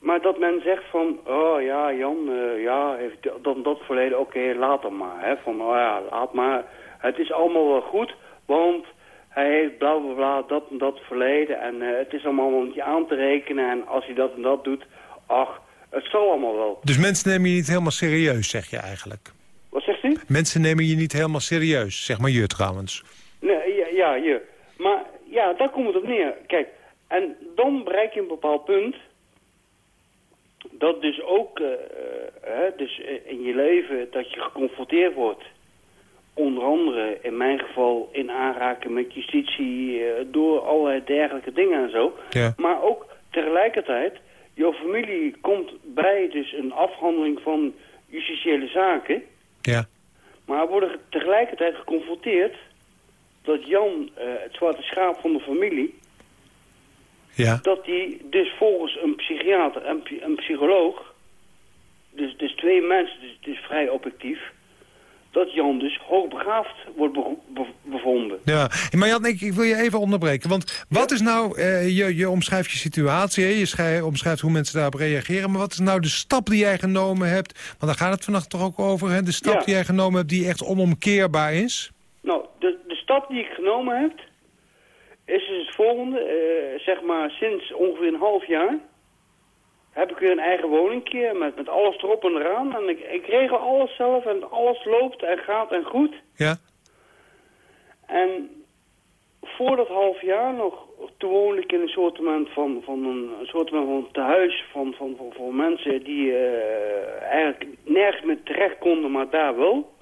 Maar dat men zegt van, oh ja, Jan, uh, ja, heeft dan dat verleden, oké, okay, laat hem maar. Hè? Van, oh ja, laat maar. Het is allemaal wel goed, want hij heeft bla bla bla, dat en dat verleden. En uh, het is allemaal om je aan te rekenen. En als hij dat en dat doet, ach, het zal allemaal wel. Dus mensen nemen je niet helemaal serieus, zeg je eigenlijk? Wat zegt u? Mensen nemen je niet helemaal serieus, zeg maar je trouwens. Nee, ja, ja, je. Maar ja, daar komt het op neer. Kijk, en dan bereik je een bepaald punt dat dus ook uh, hè, dus in je leven dat je geconfronteerd wordt. Onder andere in mijn geval in aanraken met justitie uh, door allerlei dergelijke dingen en zo. Ja. Maar ook tegelijkertijd, jouw familie komt bij dus een afhandeling van justitiële zaken. Ja. Maar worden tegelijkertijd geconfronteerd dat Jan, het zwarte schaap van de familie ja. dat die dus volgens een psychiater en een psycholoog, dus, dus twee mensen, dus, dus vrij objectief, dat Jan dus hoogbegaafd wordt be be bevonden. Ja, maar Jan, ik, ik, wil je even onderbreken. Want wat ja? is nou, uh, je, je omschrijft je situatie, hè? je schrijf, omschrijft hoe mensen daarop reageren... maar wat is nou de stap die jij genomen hebt, want daar gaat het vannacht toch ook over... Hè? de stap ja. die jij genomen hebt die echt onomkeerbaar is? Nou, de, de stap die ik genomen heb, is dus het volgende. Uh, zeg maar sinds ongeveer een half jaar heb ik weer een eigen woningje met, met alles erop en eraan. En ik, ik regel alles zelf en alles loopt en gaat en goed. Ja. En voor dat half jaar nog, toen woonde ik in een soort van, van een, een soort van tehuis van, van, van, van mensen die uh, eigenlijk nergens meer terecht konden, maar daar wel.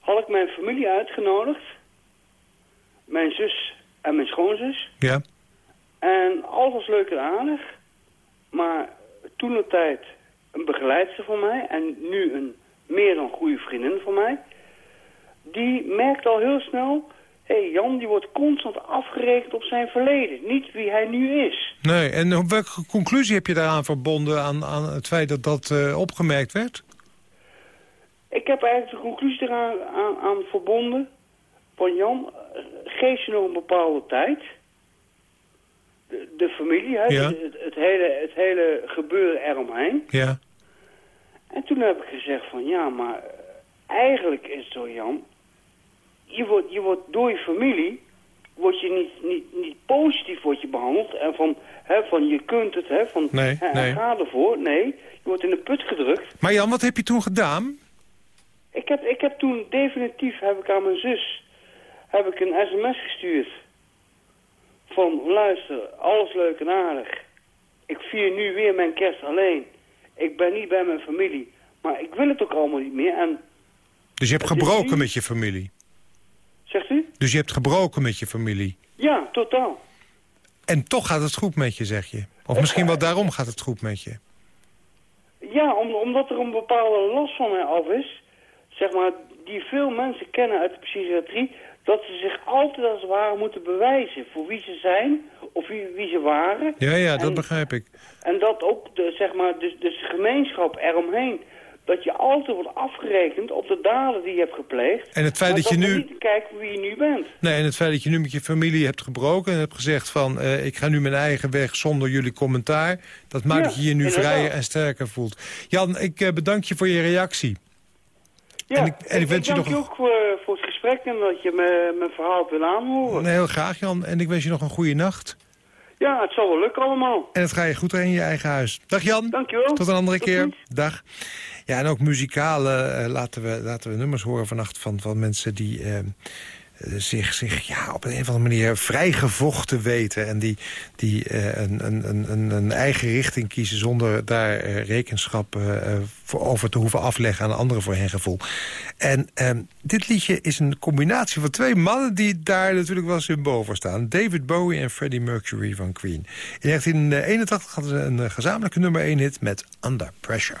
Had ik mijn familie uitgenodigd. Mijn zus en mijn schoonzus. Ja. En alles was leuk en aardig. Maar toen de tijd een begeleidster van mij en nu een meer dan goede vriendin van mij. Die merkte al heel snel, hé hey, Jan die wordt constant afgerekend op zijn verleden. Niet wie hij nu is. Nee, en welke conclusie heb je daaraan verbonden aan, aan het feit dat dat uh, opgemerkt werd? Ik heb eigenlijk de conclusie eraan aan, aan verbonden van Jan, geef je nog een bepaalde tijd. De, de familie, hè, ja. het, het, hele, het hele gebeuren eromheen. Ja. En toen heb ik gezegd van ja, maar eigenlijk is het zo Jan. Je wordt, je wordt door je familie, word je niet, niet, niet positief wordt je behandeld. En van, hè, van je kunt het, hè, van nee, hè, nee. ga ervoor. Nee, je wordt in de put gedrukt. Maar Jan, wat heb je toen gedaan? Ik heb, ik heb toen definitief heb ik aan mijn zus heb ik een sms gestuurd. Van luister, alles leuk en aardig. Ik vier nu weer mijn kerst alleen. Ik ben niet bij mijn familie. Maar ik wil het ook allemaal niet meer. En, Dus je hebt gebroken met je familie? zegt u? Dus je hebt gebroken met je familie? Ja, totaal. En toch gaat het goed met je, zeg je? Of misschien wel daarom gaat het goed met je? Ja, om, omdat er een bepaalde last van mij af is, zeg maar, die veel mensen kennen uit de psychiatrie, dat ze zich altijd als het ware moeten bewijzen voor wie ze zijn of wie, wie ze waren. Ja, ja, dat En- begrijp ik. En dat ook, de, zeg maar, dus, dus de gemeenschap eromheen, dat je altijd wordt afgerekend op de daden die je hebt gepleegd. En het feit dat je nu- niet kijken wie je nu bent. Nee, en het feit dat je nu met je familie hebt gebroken... en hebt gezegd van, eh, ik ga nu mijn eigen weg zonder jullie commentaar... dat maakt Ja, dat je je nu inderdaad. vrijer en sterker voelt. Jan, ik eh, bedank je voor je reactie. Ja, En ik- en ik wens je nog je ook voor, voor gesprek en dat je me, mijn verhaal wil aanhoren. Heel graag, Jan. En ik wens je nog een goede nacht. Ja, het zal wel lukken allemaal. En het ga je goed in je eigen huis. Dag Jan. Dankjewel. Tot een andere Tot keer. Dag. Ja, en ook muzikale eh, laten, we, laten we nummers horen vannacht van, van mensen die... eh, zich, zich ja, op een of andere manier vrijgevochten weten... en die, die eh, een, een, een, een eigen richting kiezen... zonder daar eh, rekenschap eh, voor over te hoeven afleggen aan anderen voor hen gevoel. En ehm, dit liedje is een combinatie van twee mannen... die daar natuurlijk wel symbool voor staan. David Bowie en Freddie Mercury van Queen. In 1981 hadden ze een gezamenlijke nummer 1 hit met Under. Pressure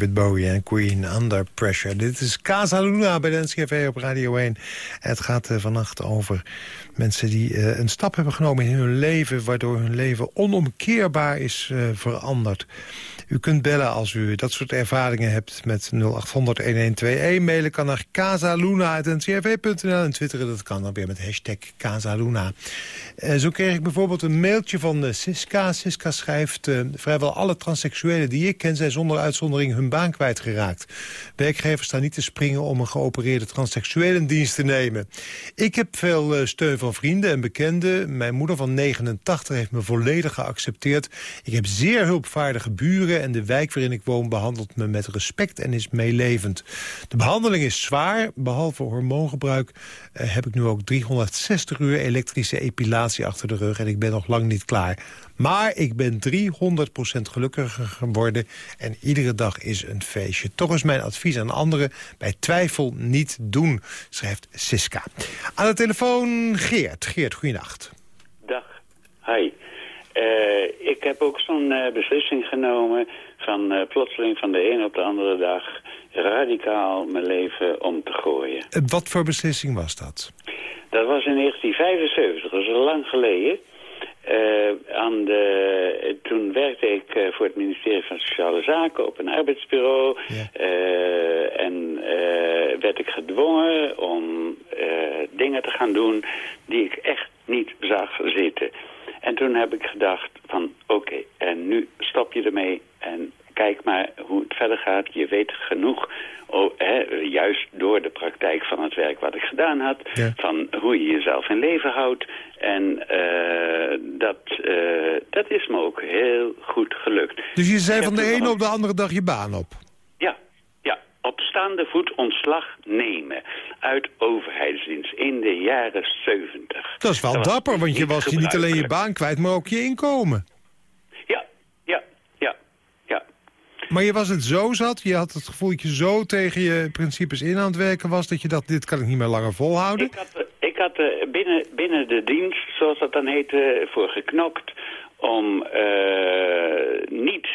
David Bowie en Queen Under Pressure. Dit is Casa Luna bij de NCRV op Radio 1. Het gaat uh, vannacht over mensen die uh, een stap hebben genomen in hun leven... waardoor hun leven onomkeerbaar is uh, veranderd. U kunt bellen als u dat soort ervaringen hebt met 0800-1121. Mailen kan naar casaluna.ncrv.nl en twitteren dat kan dan weer met hashtag Casaluna. Uh, zo kreeg ik bijvoorbeeld een mailtje van uh, Siska. Siska schrijft... Uh, vrijwel alle transseksuelen die ik ken zijn zonder uitzondering hun baan kwijtgeraakt. Werkgevers staan niet te springen om een geopereerde transseksueel in dienst te nemen. Ik heb veel steun van vrienden en bekenden. Mijn moeder van 89 heeft me volledig geaccepteerd. Ik heb zeer hulpvaardige buren en de wijk waarin ik woon behandelt me met respect en is meelevend. De behandeling is zwaar. Behalve hormoongebruik uh, heb ik nu ook 360 uur elektrische epilatie achter de rug... en ik ben nog lang niet klaar. Maar ik ben 300% gelukkiger geworden en iedere dag is een feestje. Toch is mijn advies aan anderen bij twijfel niet doen, schrijft Siska. Aan de telefoon Geert. Geert, goeienacht. Dag. Hi. Uh, ik heb ook zo'n uh, beslissing genomen van uh, plotseling van de een op de andere dag radicaal mijn leven om te gooien. Wat voor beslissing was dat? Dat was in 1975, dat is al lang geleden. aan de, toen werkte ik voor het ministerie van Sociale Zaken op een arbeidsbureau. Ja. en werd ik gedwongen om dingen te gaan doen die ik echt niet zag zitten. En toen heb ik gedacht van oké, en nu stop je ermee en kijk maar hoe het verder gaat. Je weet genoeg, oh, hè, juist door de praktijk van het werk wat ik gedaan had... Ja. van hoe je jezelf in leven houdt. En uh, dat, uh, dat is me ook heel goed gelukt. Dus je zei van de ene op de andere dag je baan op? Ja. Op staande voet ontslag nemen uit overheidsdienst in de jaren 70. Dat is wel dat dapper, want je was je niet alleen je baan kwijt, maar ook je inkomen. Ja, ja, ja, ja. Maar je was het zo zat, je had het gevoel dat je zo tegen je principes in aan het werken was... dat je dacht, dit kan ik niet meer langer volhouden? Ik had, ik had binnen, binnen de dienst, zoals dat dan heette, voor geknokt... om uh, niet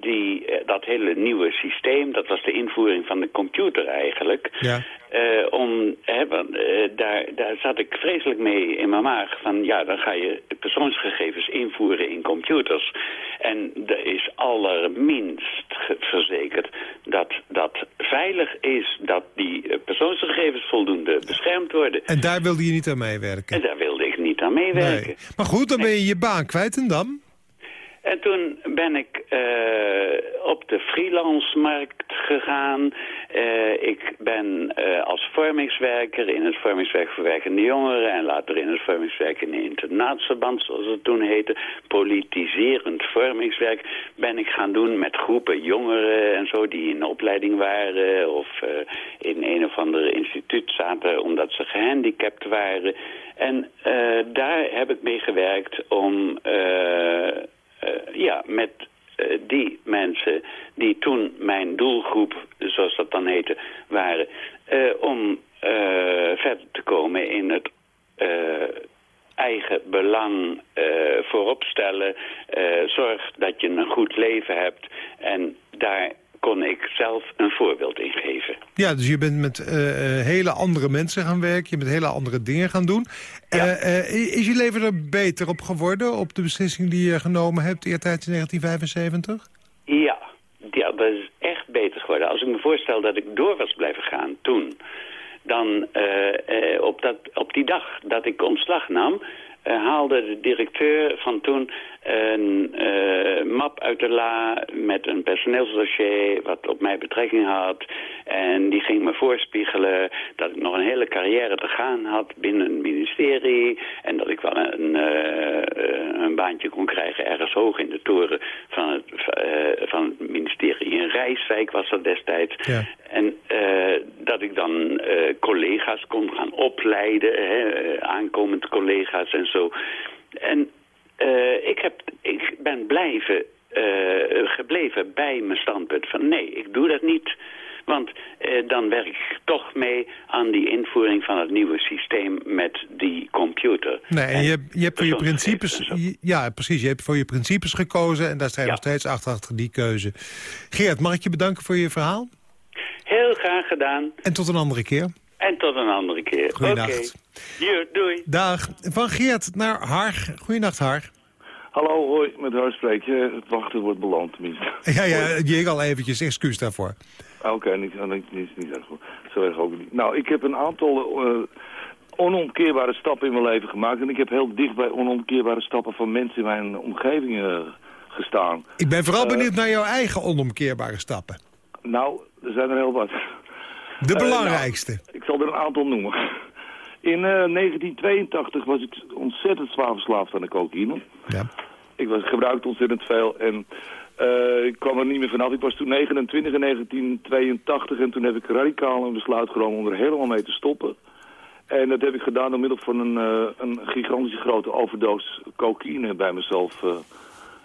die, dat hele nieuwe systeem, dat was de invoering van de computer eigenlijk. Ja. Uh, om, hè, want, uh, daar, daar zat ik vreselijk mee in mijn maag. Van ja, dan ga je persoonsgegevens invoeren in computers. En er is allerminst verzekerd dat dat veilig is. Dat die persoonsgegevens voldoende beschermd worden. En daar wilde je niet aan meewerken? En daar wilde ik niet aan meewerken. Nee. Maar goed, dan ben je je baan kwijt en dan? En toen ben ik uh, op de freelance-markt gegaan. Uh, ik ben uh, als vormingswerker in het vormingswerk voor werkende jongeren... en later in het vormingswerk in de internaatsverband, zoals het toen heette... politiserend vormingswerk ben ik gaan doen met groepen jongeren en zo... die in opleiding waren of in een of ander instituut zaten... omdat ze gehandicapt waren. En daar heb ik mee gewerkt om... Uh, ja, met uh, die mensen die toen mijn doelgroep, zoals dat dan heette, waren... Uh, om verder te komen in het eigen belang voorop stellen. zorg dat je een goed leven hebt en daar kon ik zelf een voorbeeld in geven. Ja, dus je bent met uh, hele andere mensen gaan werken. Je bent hele andere dingen gaan doen. Ja. Uh, is je leven er beter op geworden... op de beslissing die je genomen hebt eertijds in 1975? Ja, ja, dat is echt beter geworden. Als ik me voorstel dat ik door was blijven gaan toen... dan op, dat, op die dag dat ik ontslag nam... Haalde de directeur van toen een uh, map uit de la met een personeelsdossier wat op mij betrekking had. En die ging me voorspiegelen dat ik nog een hele carrière te gaan had binnen het ministerie. En dat ik wel een, uh, een baantje kon krijgen ergens hoog in de toren van het, van het ministerie in Rijswijk was dat destijds. Ja. En dat ik dan collega's kon gaan opleiden, hè, aankomend collega's en zo. En uh, ik, heb, ik ben blijven eh, gebleven bij mijn standpunt van nee, ik doe dat niet. Want eh, dan werk ik toch mee aan die invoering van het nieuwe systeem met die computer. Nee, en je, je hebt voor je principes... ja, precies. Je hebt voor je principes gekozen en daar sta je Ja. nog steeds achter, achter die keuze. Geert, mag ik je bedanken voor je verhaal? Heel graag gedaan. En tot een andere keer. En tot een andere keer. Oké. Jo, doei. Dag. Van Geert naar Harg. Goeienacht, Harg. Hallo, hoi, met haar spreek je. Het wachten wordt beloond, tenminste. Ja, ja, je al eventjes. Excuus daarvoor. Oké, niet, niet, niet, niet erg goed. Zo erg ook niet. Nou, ik heb een aantal eh, onomkeerbare stappen in mijn leven gemaakt. En ik heb heel dicht bij onomkeerbare stappen van mensen in mijn omgeving eh, gestaan. Ik ben vooral Eh, benieuwd naar jouw eigen onomkeerbare stappen. Nou, er zijn er heel wat. De Eh, belangrijkste. nou, ik zal er een aantal noemen. In eh, 1982 was ik ontzettend zwaar verslaafd aan de cocaïne. Ja. Ik was, gebruikte ontzettend veel en eh, ik kwam er niet meer vanaf. Ik was toen 29 in 1982 en toen heb ik radicaal een besluit genomen om er helemaal mee te stoppen. En dat heb ik gedaan door middel van een, eh, een gigantische grote overdoos cocaïne bij mezelf eh,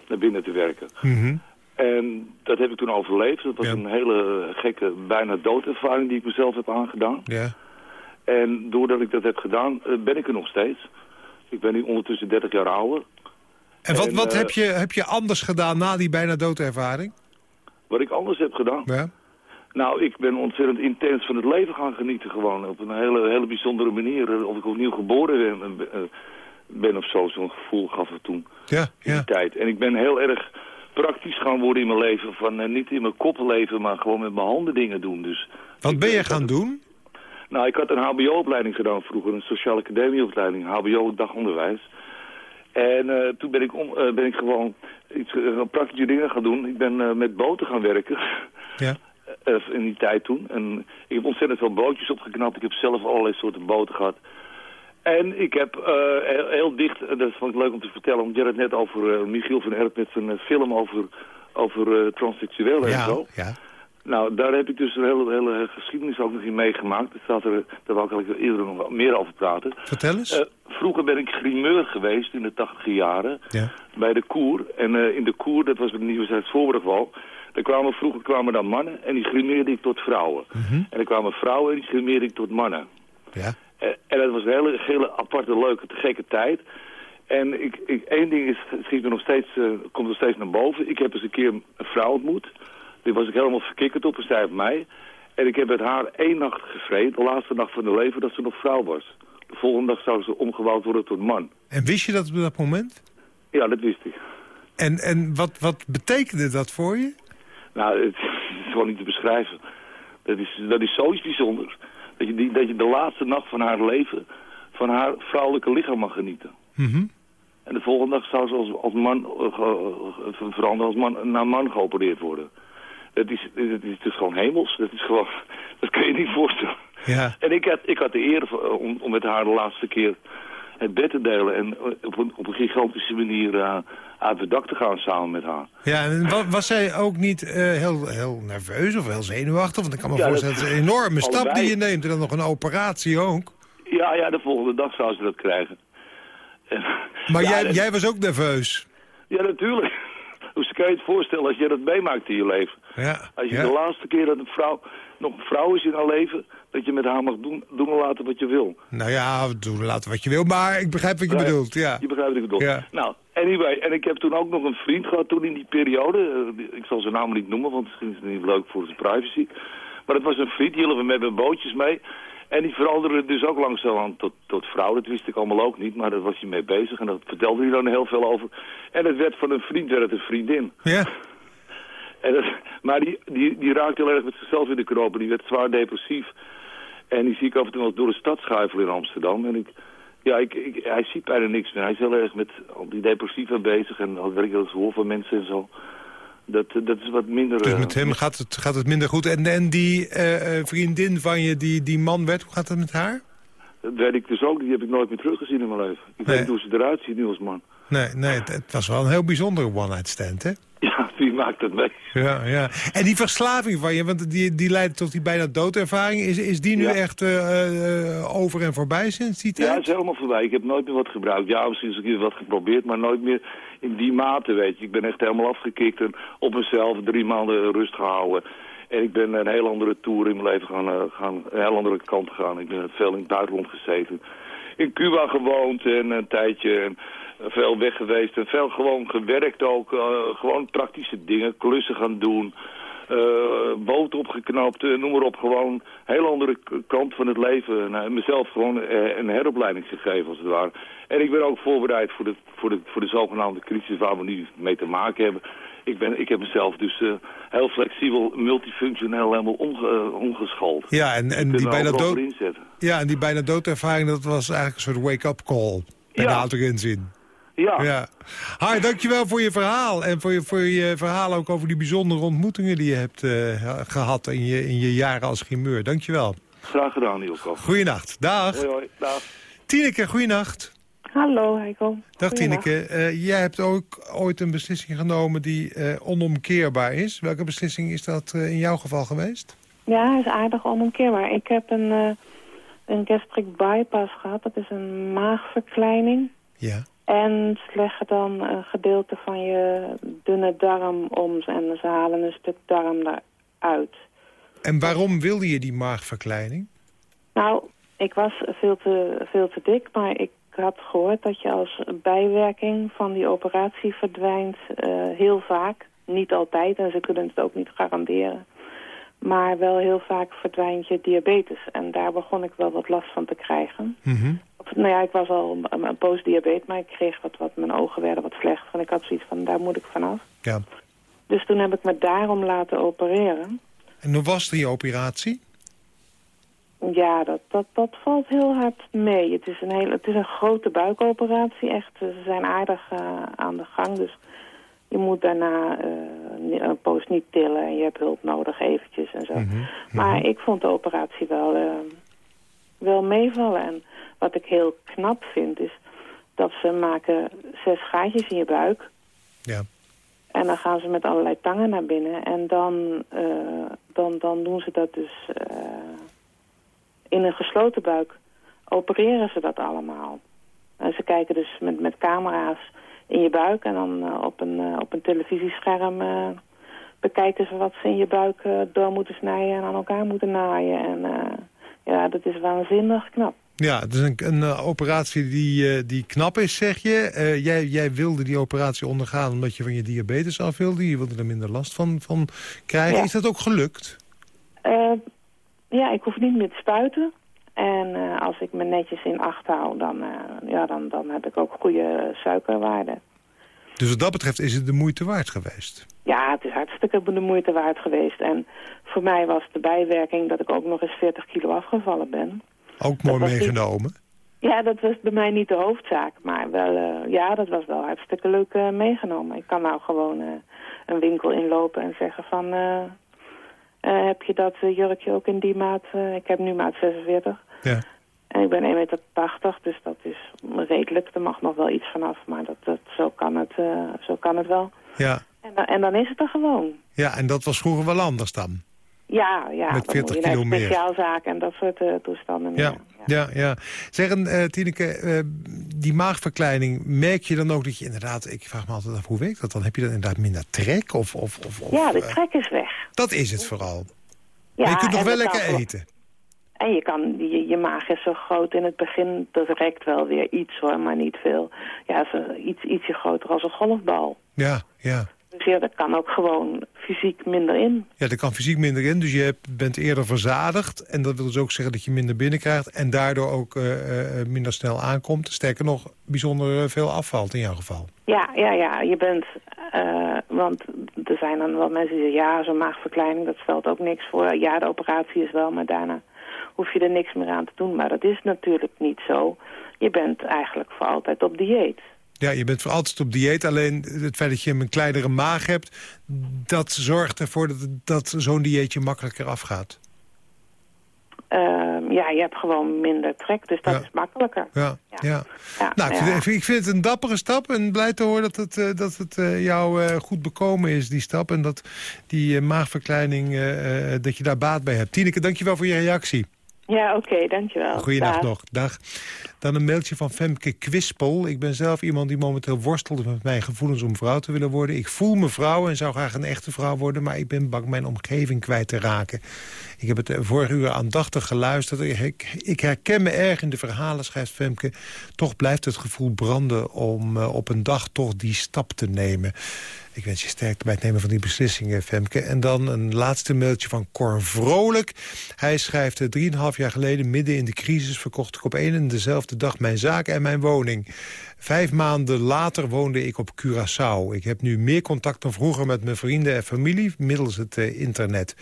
naar binnen te werken. Mhm. En dat heb ik toen overleefd. Dat was Ja. een hele gekke, bijna doodervaring die ik mezelf heb aangedaan. Ja. En doordat ik dat heb gedaan, eh, ben ik er nog steeds. Ik ben nu ondertussen 30 jaar ouder. En wat, En, wat eh, heb, je, heb je anders gedaan na die bijna doodervaring? Wat ik anders heb gedaan? Ja. Nou, ik ben ontzettend intens van het leven gaan genieten gewoon. Op een hele, hele bijzondere manier. Eh, Of ik opnieuw geboren ben, ben of zo. Zo'n gevoel gaf het toen. Ja, in ja. die tijd. En ik ben heel erg praktisch gaan worden in mijn leven. Van eh, niet in mijn kop leven, maar gewoon met mijn handen dingen doen. Dus, Wat ben je gaan doen? Nou, ik had een hbo-opleiding gedaan vroeger. Een sociale academieopleiding. HBO dagonderwijs. En eh, toen ben ik, om, eh, ben ik gewoon iets, praktische dingen gaan doen. Ik ben met boten gaan werken. Ja. In die tijd toen. En ik heb ontzettend veel bootjes opgeknapt. Ik heb zelf allerlei soorten boten gehad. En ik heb eh, heel, heel dicht, dat vond ik leuk om te vertellen, want je had het net over eh, Michiel van Erp met zijn eh, film over, over eh, transseksuelen en zo. ja. Nou, daar heb ik dus een hele, hele geschiedenis ook nog in meegemaakt. Dat staat er, daar wou ik eigenlijk eerder nog meer over praten. Vertel eens. Vroeger ben ik grimeur geweest in de tachtige jaren ja. bij de koer. En in de koer, dat was bij de Nieuwezijds Voorburgwal, daar kwamen vroeger kwamen dan mannen en die grimeerde ik tot vrouwen. En er kwamen vrouwen en die grimeerde ik tot mannen. Ja. Eh, en dat was een hele, hele aparte, leuke, te gekke tijd. En ik, ik, één ding is, schiet me nog steeds, eh, komt er steeds naar boven. Ik heb eens een keer een vrouw ontmoet. Die was ik helemaal verkikkerd op en zij op mij. En ik heb met haar één nacht gevreden, de laatste nacht van haar leven, dat ze nog vrouw was. De volgende dag zou ze omgebouwd worden tot man. En wist je dat op dat moment? Ja, dat wist ik. En, en wat, wat betekende dat voor je? Nou, het, is gewoon niet te beschrijven. Dat is, dat is zoiets bijzonders. Dat je, die, dat je de laatste nacht van haar leven van haar vrouwelijke lichaam mag genieten. Mhm. En de volgende dag zou ze als, als man eh, ge- veranderen, als man, naar man geopereerd worden. Dat is, dat is dus gewoon hemels. Dat is gewoon, dat kun je niet voorstellen. Ja. En ik had, ik had de eer van- om, om met haar de laatste keer het bed te delen. En eh, op een, op een gigantische manier eh, uit het dak te gaan samen met haar. Ja, en wa- was zij ook niet eh, heel, heel nerveus of heel zenuwachtig? Want ik kan me Ja, voorstellen, dat- is een enorme stap die je neemt. En dan nog een operatie ook. Ja, ja, de volgende dag zou ze dat krijgen. En- Maar Ja, jij, dat- jij was ook nerveus. Ja, natuurlijk. Hoe kan je het voorstellen als je dat meemaakt in je leven? Ja. Als je ja. de laatste keer dat een vrouw nog een vrouw is in haar leven... dat je met haar mag doen, doen en laten wat je wil. Nou ja, doe laten wat je wil, maar ik begrijp wat je bedoelt. Ja. Je begrijpt wat ik bedoel. Ja. Nou, anyway, en ik heb toen ook nog een vriend gehad toen in die periode. Eh, Ik zal zijn naam niet noemen, want misschien is het niet leuk voor zijn privacy. Maar dat was een vriend, die hielden we met mijn bootjes mee. En die veranderde dus ook langzaam tot, tot vrouw. Dat wist ik allemaal ook niet, maar daar was hij mee bezig. En daar vertelde hij dan heel veel over. En het werd van een vriend, werd het een vriendin. Ja. En dat, maar die, die, die raakte heel erg met zichzelf in de knopen. Die werd zwaar depressief. En die zie ik af en toe wel door de stad schuifelen in Amsterdam. En ik, ja, ik, ik, hij ziet bijna niks meer. Hij is heel erg met al die depressiva bezig. En als ik dat eens hoor van mensen en zo. Dat, dat is wat minder... Dus eh, met hem gaat het, gaat het minder goed. En, en die eh, eh, vriendin van je, die, die man werd, hoe gaat het met haar? Dat weet ik dus ook. Die heb ik nooit meer teruggezien in mijn leven. Ik Nee. weet niet hoe ze eruit ziet nu als man. Nee, nee het, het was wel een heel bijzondere one-night stand, hè? Wie maakt dat mee? Ja, ja. En die verslaving van je, want die, die leidt tot die bijna doodervaring. Is, is die nu Ja. echt eh, eh, over en voorbij sinds die tijd? Ja, het is helemaal voorbij. Ik heb nooit meer wat gebruikt. Ja, misschien eens een keer wat geprobeerd, maar nooit meer in die mate, weet je. Ik ben echt helemaal afgekikt en op mezelf drie maanden rust gehouden. En ik ben een heel andere tour in mijn leven gaan, eh, gaan een heel andere kant gegaan. Ik ben veel in het buitenland gezeten. In Cuba gewoond en een tijdje en veel weg geweest. En veel gewoon gewerkt ook. eh, gewoon praktische dingen, klussen gaan doen. eh boot opgeknapt, eh, noem maar op. Gewoon een heel andere kant van het leven. En mezelf gewoon een heropleiding gegeven als het ware. En ik ben ook voorbereid voor de, voor de, voor de zogenaamde crisis waar we nu mee te maken hebben. Ik, ben, ik heb mezelf dus heel flexibel, multifunctioneel helemaal omge, omgeschoold. Ja, en, en die er bijna dood... Ja, en die bijna doodervaring, dat was eigenlijk een soort wake-up call. Ja. de aantal zin. Ja, Ja. Hai, dankjewel voor je verhaal. En voor je, voor je verhaal ook over die bijzondere ontmoetingen die je hebt eh, gehad in je, in je jaren als grimeur. Dankjewel. graag gedaan, Ilko. Goeienacht. Dag. Hoi, hoi. Dag. Tineke, goeienacht. Hallo Heiko. Dag. Tineke. Eh, jij hebt ook ooit een beslissing genomen die eh, onomkeerbaar is. Welke beslissing is dat eh, in jouw geval geweest? Ja, hij is aardig onomkeerbaar. Ik heb een, eh, een gastric bypass gehad. Dat is een maagverkleining. Ja. En ze leggen dan een gedeelte van je dunne darm om en ze halen een stuk darm eruit. En waarom wilde je die maagverkleining? Nou, ik was veel te, veel te dik, maar ik had gehoord dat je als bijwerking van die operatie verdwijnt eh, heel vaak. Niet altijd, en ze kunnen het ook niet garanderen. Maar wel heel vaak verdwijnt je diabetes. En daar begon ik wel wat last van te krijgen. Of, nou ja, ik was al een, een postdiabetes, maar ik kreeg wat, wat, mijn ogen werden wat slecht. En ik had zoiets van, daar moet ik vanaf. Ja. Dus toen heb ik me daarom laten opereren. En hoe was die operatie? Ja, dat, dat, dat valt heel hard mee. Het is een, hele, het is een grote buikoperatie, echt. Ze zijn aardig eh, aan de gang, dus je moet daarna eh, een poos niet tillen en je hebt hulp nodig eventjes en zo. Mhm. Maar ik vond de operatie wel, eh, wel meevallen. En wat ik heel knap vind is dat ze maken zes gaatjes in je buik. Ja. En dan gaan ze met allerlei tangen naar binnen. En dan, eh, dan, dan doen ze dat dus eh, in een gesloten buik. Opereren ze dat allemaal. En ze kijken dus met, met camera's in je buik. En dan eh, op, een, op een televisiescherm bekijken ze wat ze in je buik door moeten snijden en aan elkaar moeten naaien. En ja, dat is waanzinnig knap. Ja, het is een, een eh, operatie die, eh, die knap is, zeg je. Eh, jij, jij wilde die operatie ondergaan omdat je van je diabetes af wilde. Je wilde er minder last van, van krijgen. Ja. Is dat ook gelukt? Ja, ik hoef niet meer te spuiten. En als ik me netjes in acht hou, dan, ja, dan, dan heb ik ook goede suikerwaarden. Dus wat dat betreft is het de moeite waard geweest. Ja, het is hartstikke de moeite waard geweest. En voor mij was de bijwerking dat ik ook nog eens 40 kilo afgevallen ben. Ook mooi niet- meegenomen. Ja, dat was bij mij niet de hoofdzaak. Maar wel, eh, ja, dat was wel hartstikke leuk eh, meegenomen. Ik kan nou gewoon eh, een winkel inlopen en zeggen van... heb je dat jurkje ook in die maat? Ik heb nu maat 46. Ja. En ik ben 1,80 meter, dus dat is redelijk. Er mag nog wel iets vanaf, maar dat, dat, zo, kan het, zo kan het wel. Ja. En, en dan is het er gewoon. ja, en dat was vroeger wel anders dan. Ja, ja. Met dan 40 moet je naar kilo meer. speciaalzaken en dat soort eh, toestanden meer. Ja, ja, ja. Zeg, en, eh, Tineke, eh, die maagverkleining, merk je dan ook dat je inderdaad... Ik vraag me altijd af, hoe werkt dat dan? Heb je dan inderdaad minder trek? Of, of, of, Ja, de trek is weg. dat is het vooral. Ja, maar je kunt nog wel kan lekker eten. En je, kan, je, je maag is zo groot in het begin, dat rekt wel weer iets hoor, maar niet veel. Ja, zo iets, ietsje groter als een golfbal. Ja, ja. Dus ja, dat kan ook gewoon fysiek minder in. Ja, er kan fysiek minder in, dus je hebt- bent eerder verzadigd. En dat wil dus ook zeggen dat je minder binnenkrijgt... en daardoor ook eh, eh, minder snel aankomt. Sterker nog, bijzonder eh, veel afvalt in jouw geval. Ja, ja, ja, je bent, want er zijn dan wel mensen die zeggen, ja, zo'n maagverkleining, dat stelt ook niks voor. Ja, de operatie is wel, maar daarna hoef je er niks meer aan te doen. Maar dat is natuurlijk niet zo. Je bent eigenlijk voor altijd op dieet. Ja, je bent voor altijd op dieet. Alleen het feit dat je een kleinere maag hebt... dat zorgt ervoor dat, dat zo'n dieetje makkelijker afgaat. ehm, ja, je hebt gewoon minder trek. Dus dat Ja. is makkelijker. Ja, ja. Ja, Nou, ik vind, ik vind het een dappere stap en blij te horen dat het, eh, dat het eh, jou eh, goed bekomen is, die stap. En dat die maagverkleining, dat je daar baat bij hebt. Tineke, dankjewel voor je reactie. Ja, oké, dankjewel. Goeiedag Dag. nog. Dag. Dan een mailtje van Femke Kwispel. Ik ben zelf iemand die momenteel worstelt met mijn gevoelens om vrouw te willen worden. Ik voel me vrouw en zou graag een echte vrouw worden... maar ik ben bang mijn omgeving kwijt te raken. Ik heb het eh, vorige uur aandachtig geluisterd. Ik, ik herken me erg in de verhalen, schrijft Femke. Toch blijft het gevoel branden om eh, op een dag toch die stap te nemen. Ik wens je sterkte bij het nemen van die beslissingen, Femke. En dan een laatste mailtje van Cor Vrolijk. Hij schrijft, eh, drieënhalf jaar geleden, midden in de crisis... verkocht ik op één en dezelfde dag mijn zaak en mijn woning. Vijf maanden later woonde ik op Curaçao. Ik heb nu meer contact dan vroeger met mijn vrienden en familie... middels het eh, internet.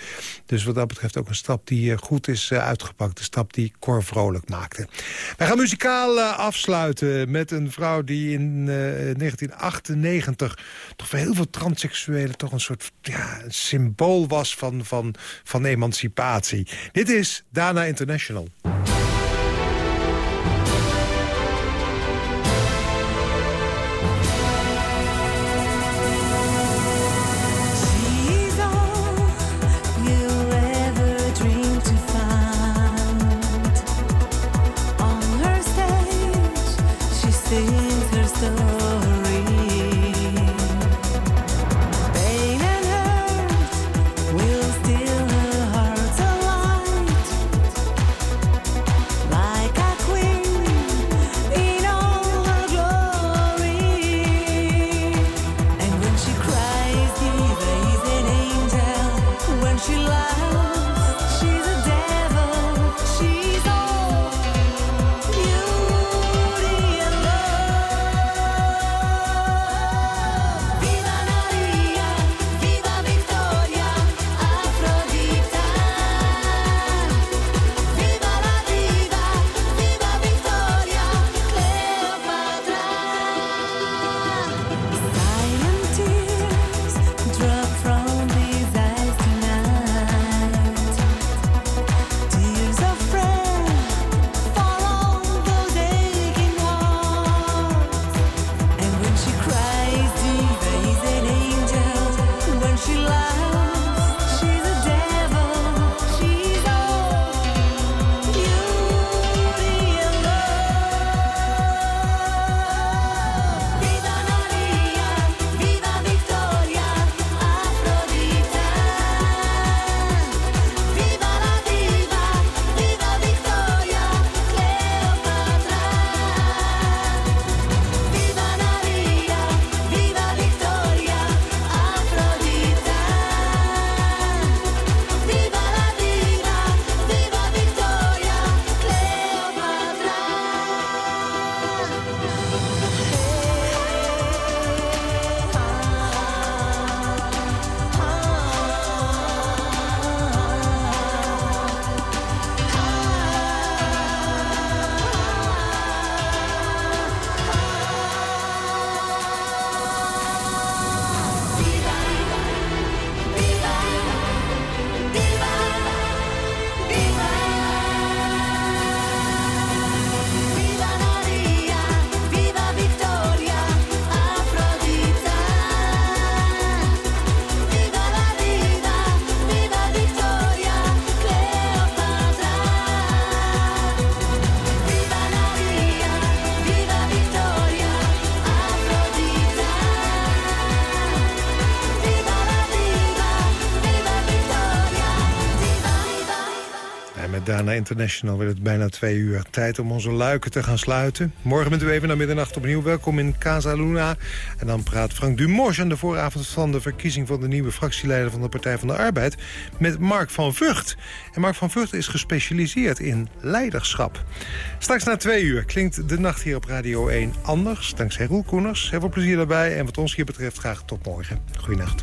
Dus wat dat betreft ook een stap die eh, goed is eh, uitgepakt. De stap die Cor Vrolijk maakte. Wij gaan muzikaal afsluiten met een vrouw die in eh, 1998... toch voor heel veel transseksuelen toch een soort ja, symbool was van, van, van emancipatie. Dit is Dana International. International werd het bijna twee uur. Tijd om onze luiken te gaan sluiten. Morgen bent u even naar middernacht opnieuw. Welkom in Casa Luna. En dan praat Frank Dumos aan de vooravond van de verkiezing... van de nieuwe fractieleider van de Partij van de Arbeid... met Mark van Vught. En Mark van Vught is gespecialiseerd in leiderschap. Straks na twee uur klinkt de nacht hier op Radio 1 anders... dankzij Roel Koeners. Heel veel plezier daarbij. En wat ons hier betreft graag tot morgen. Goeienacht.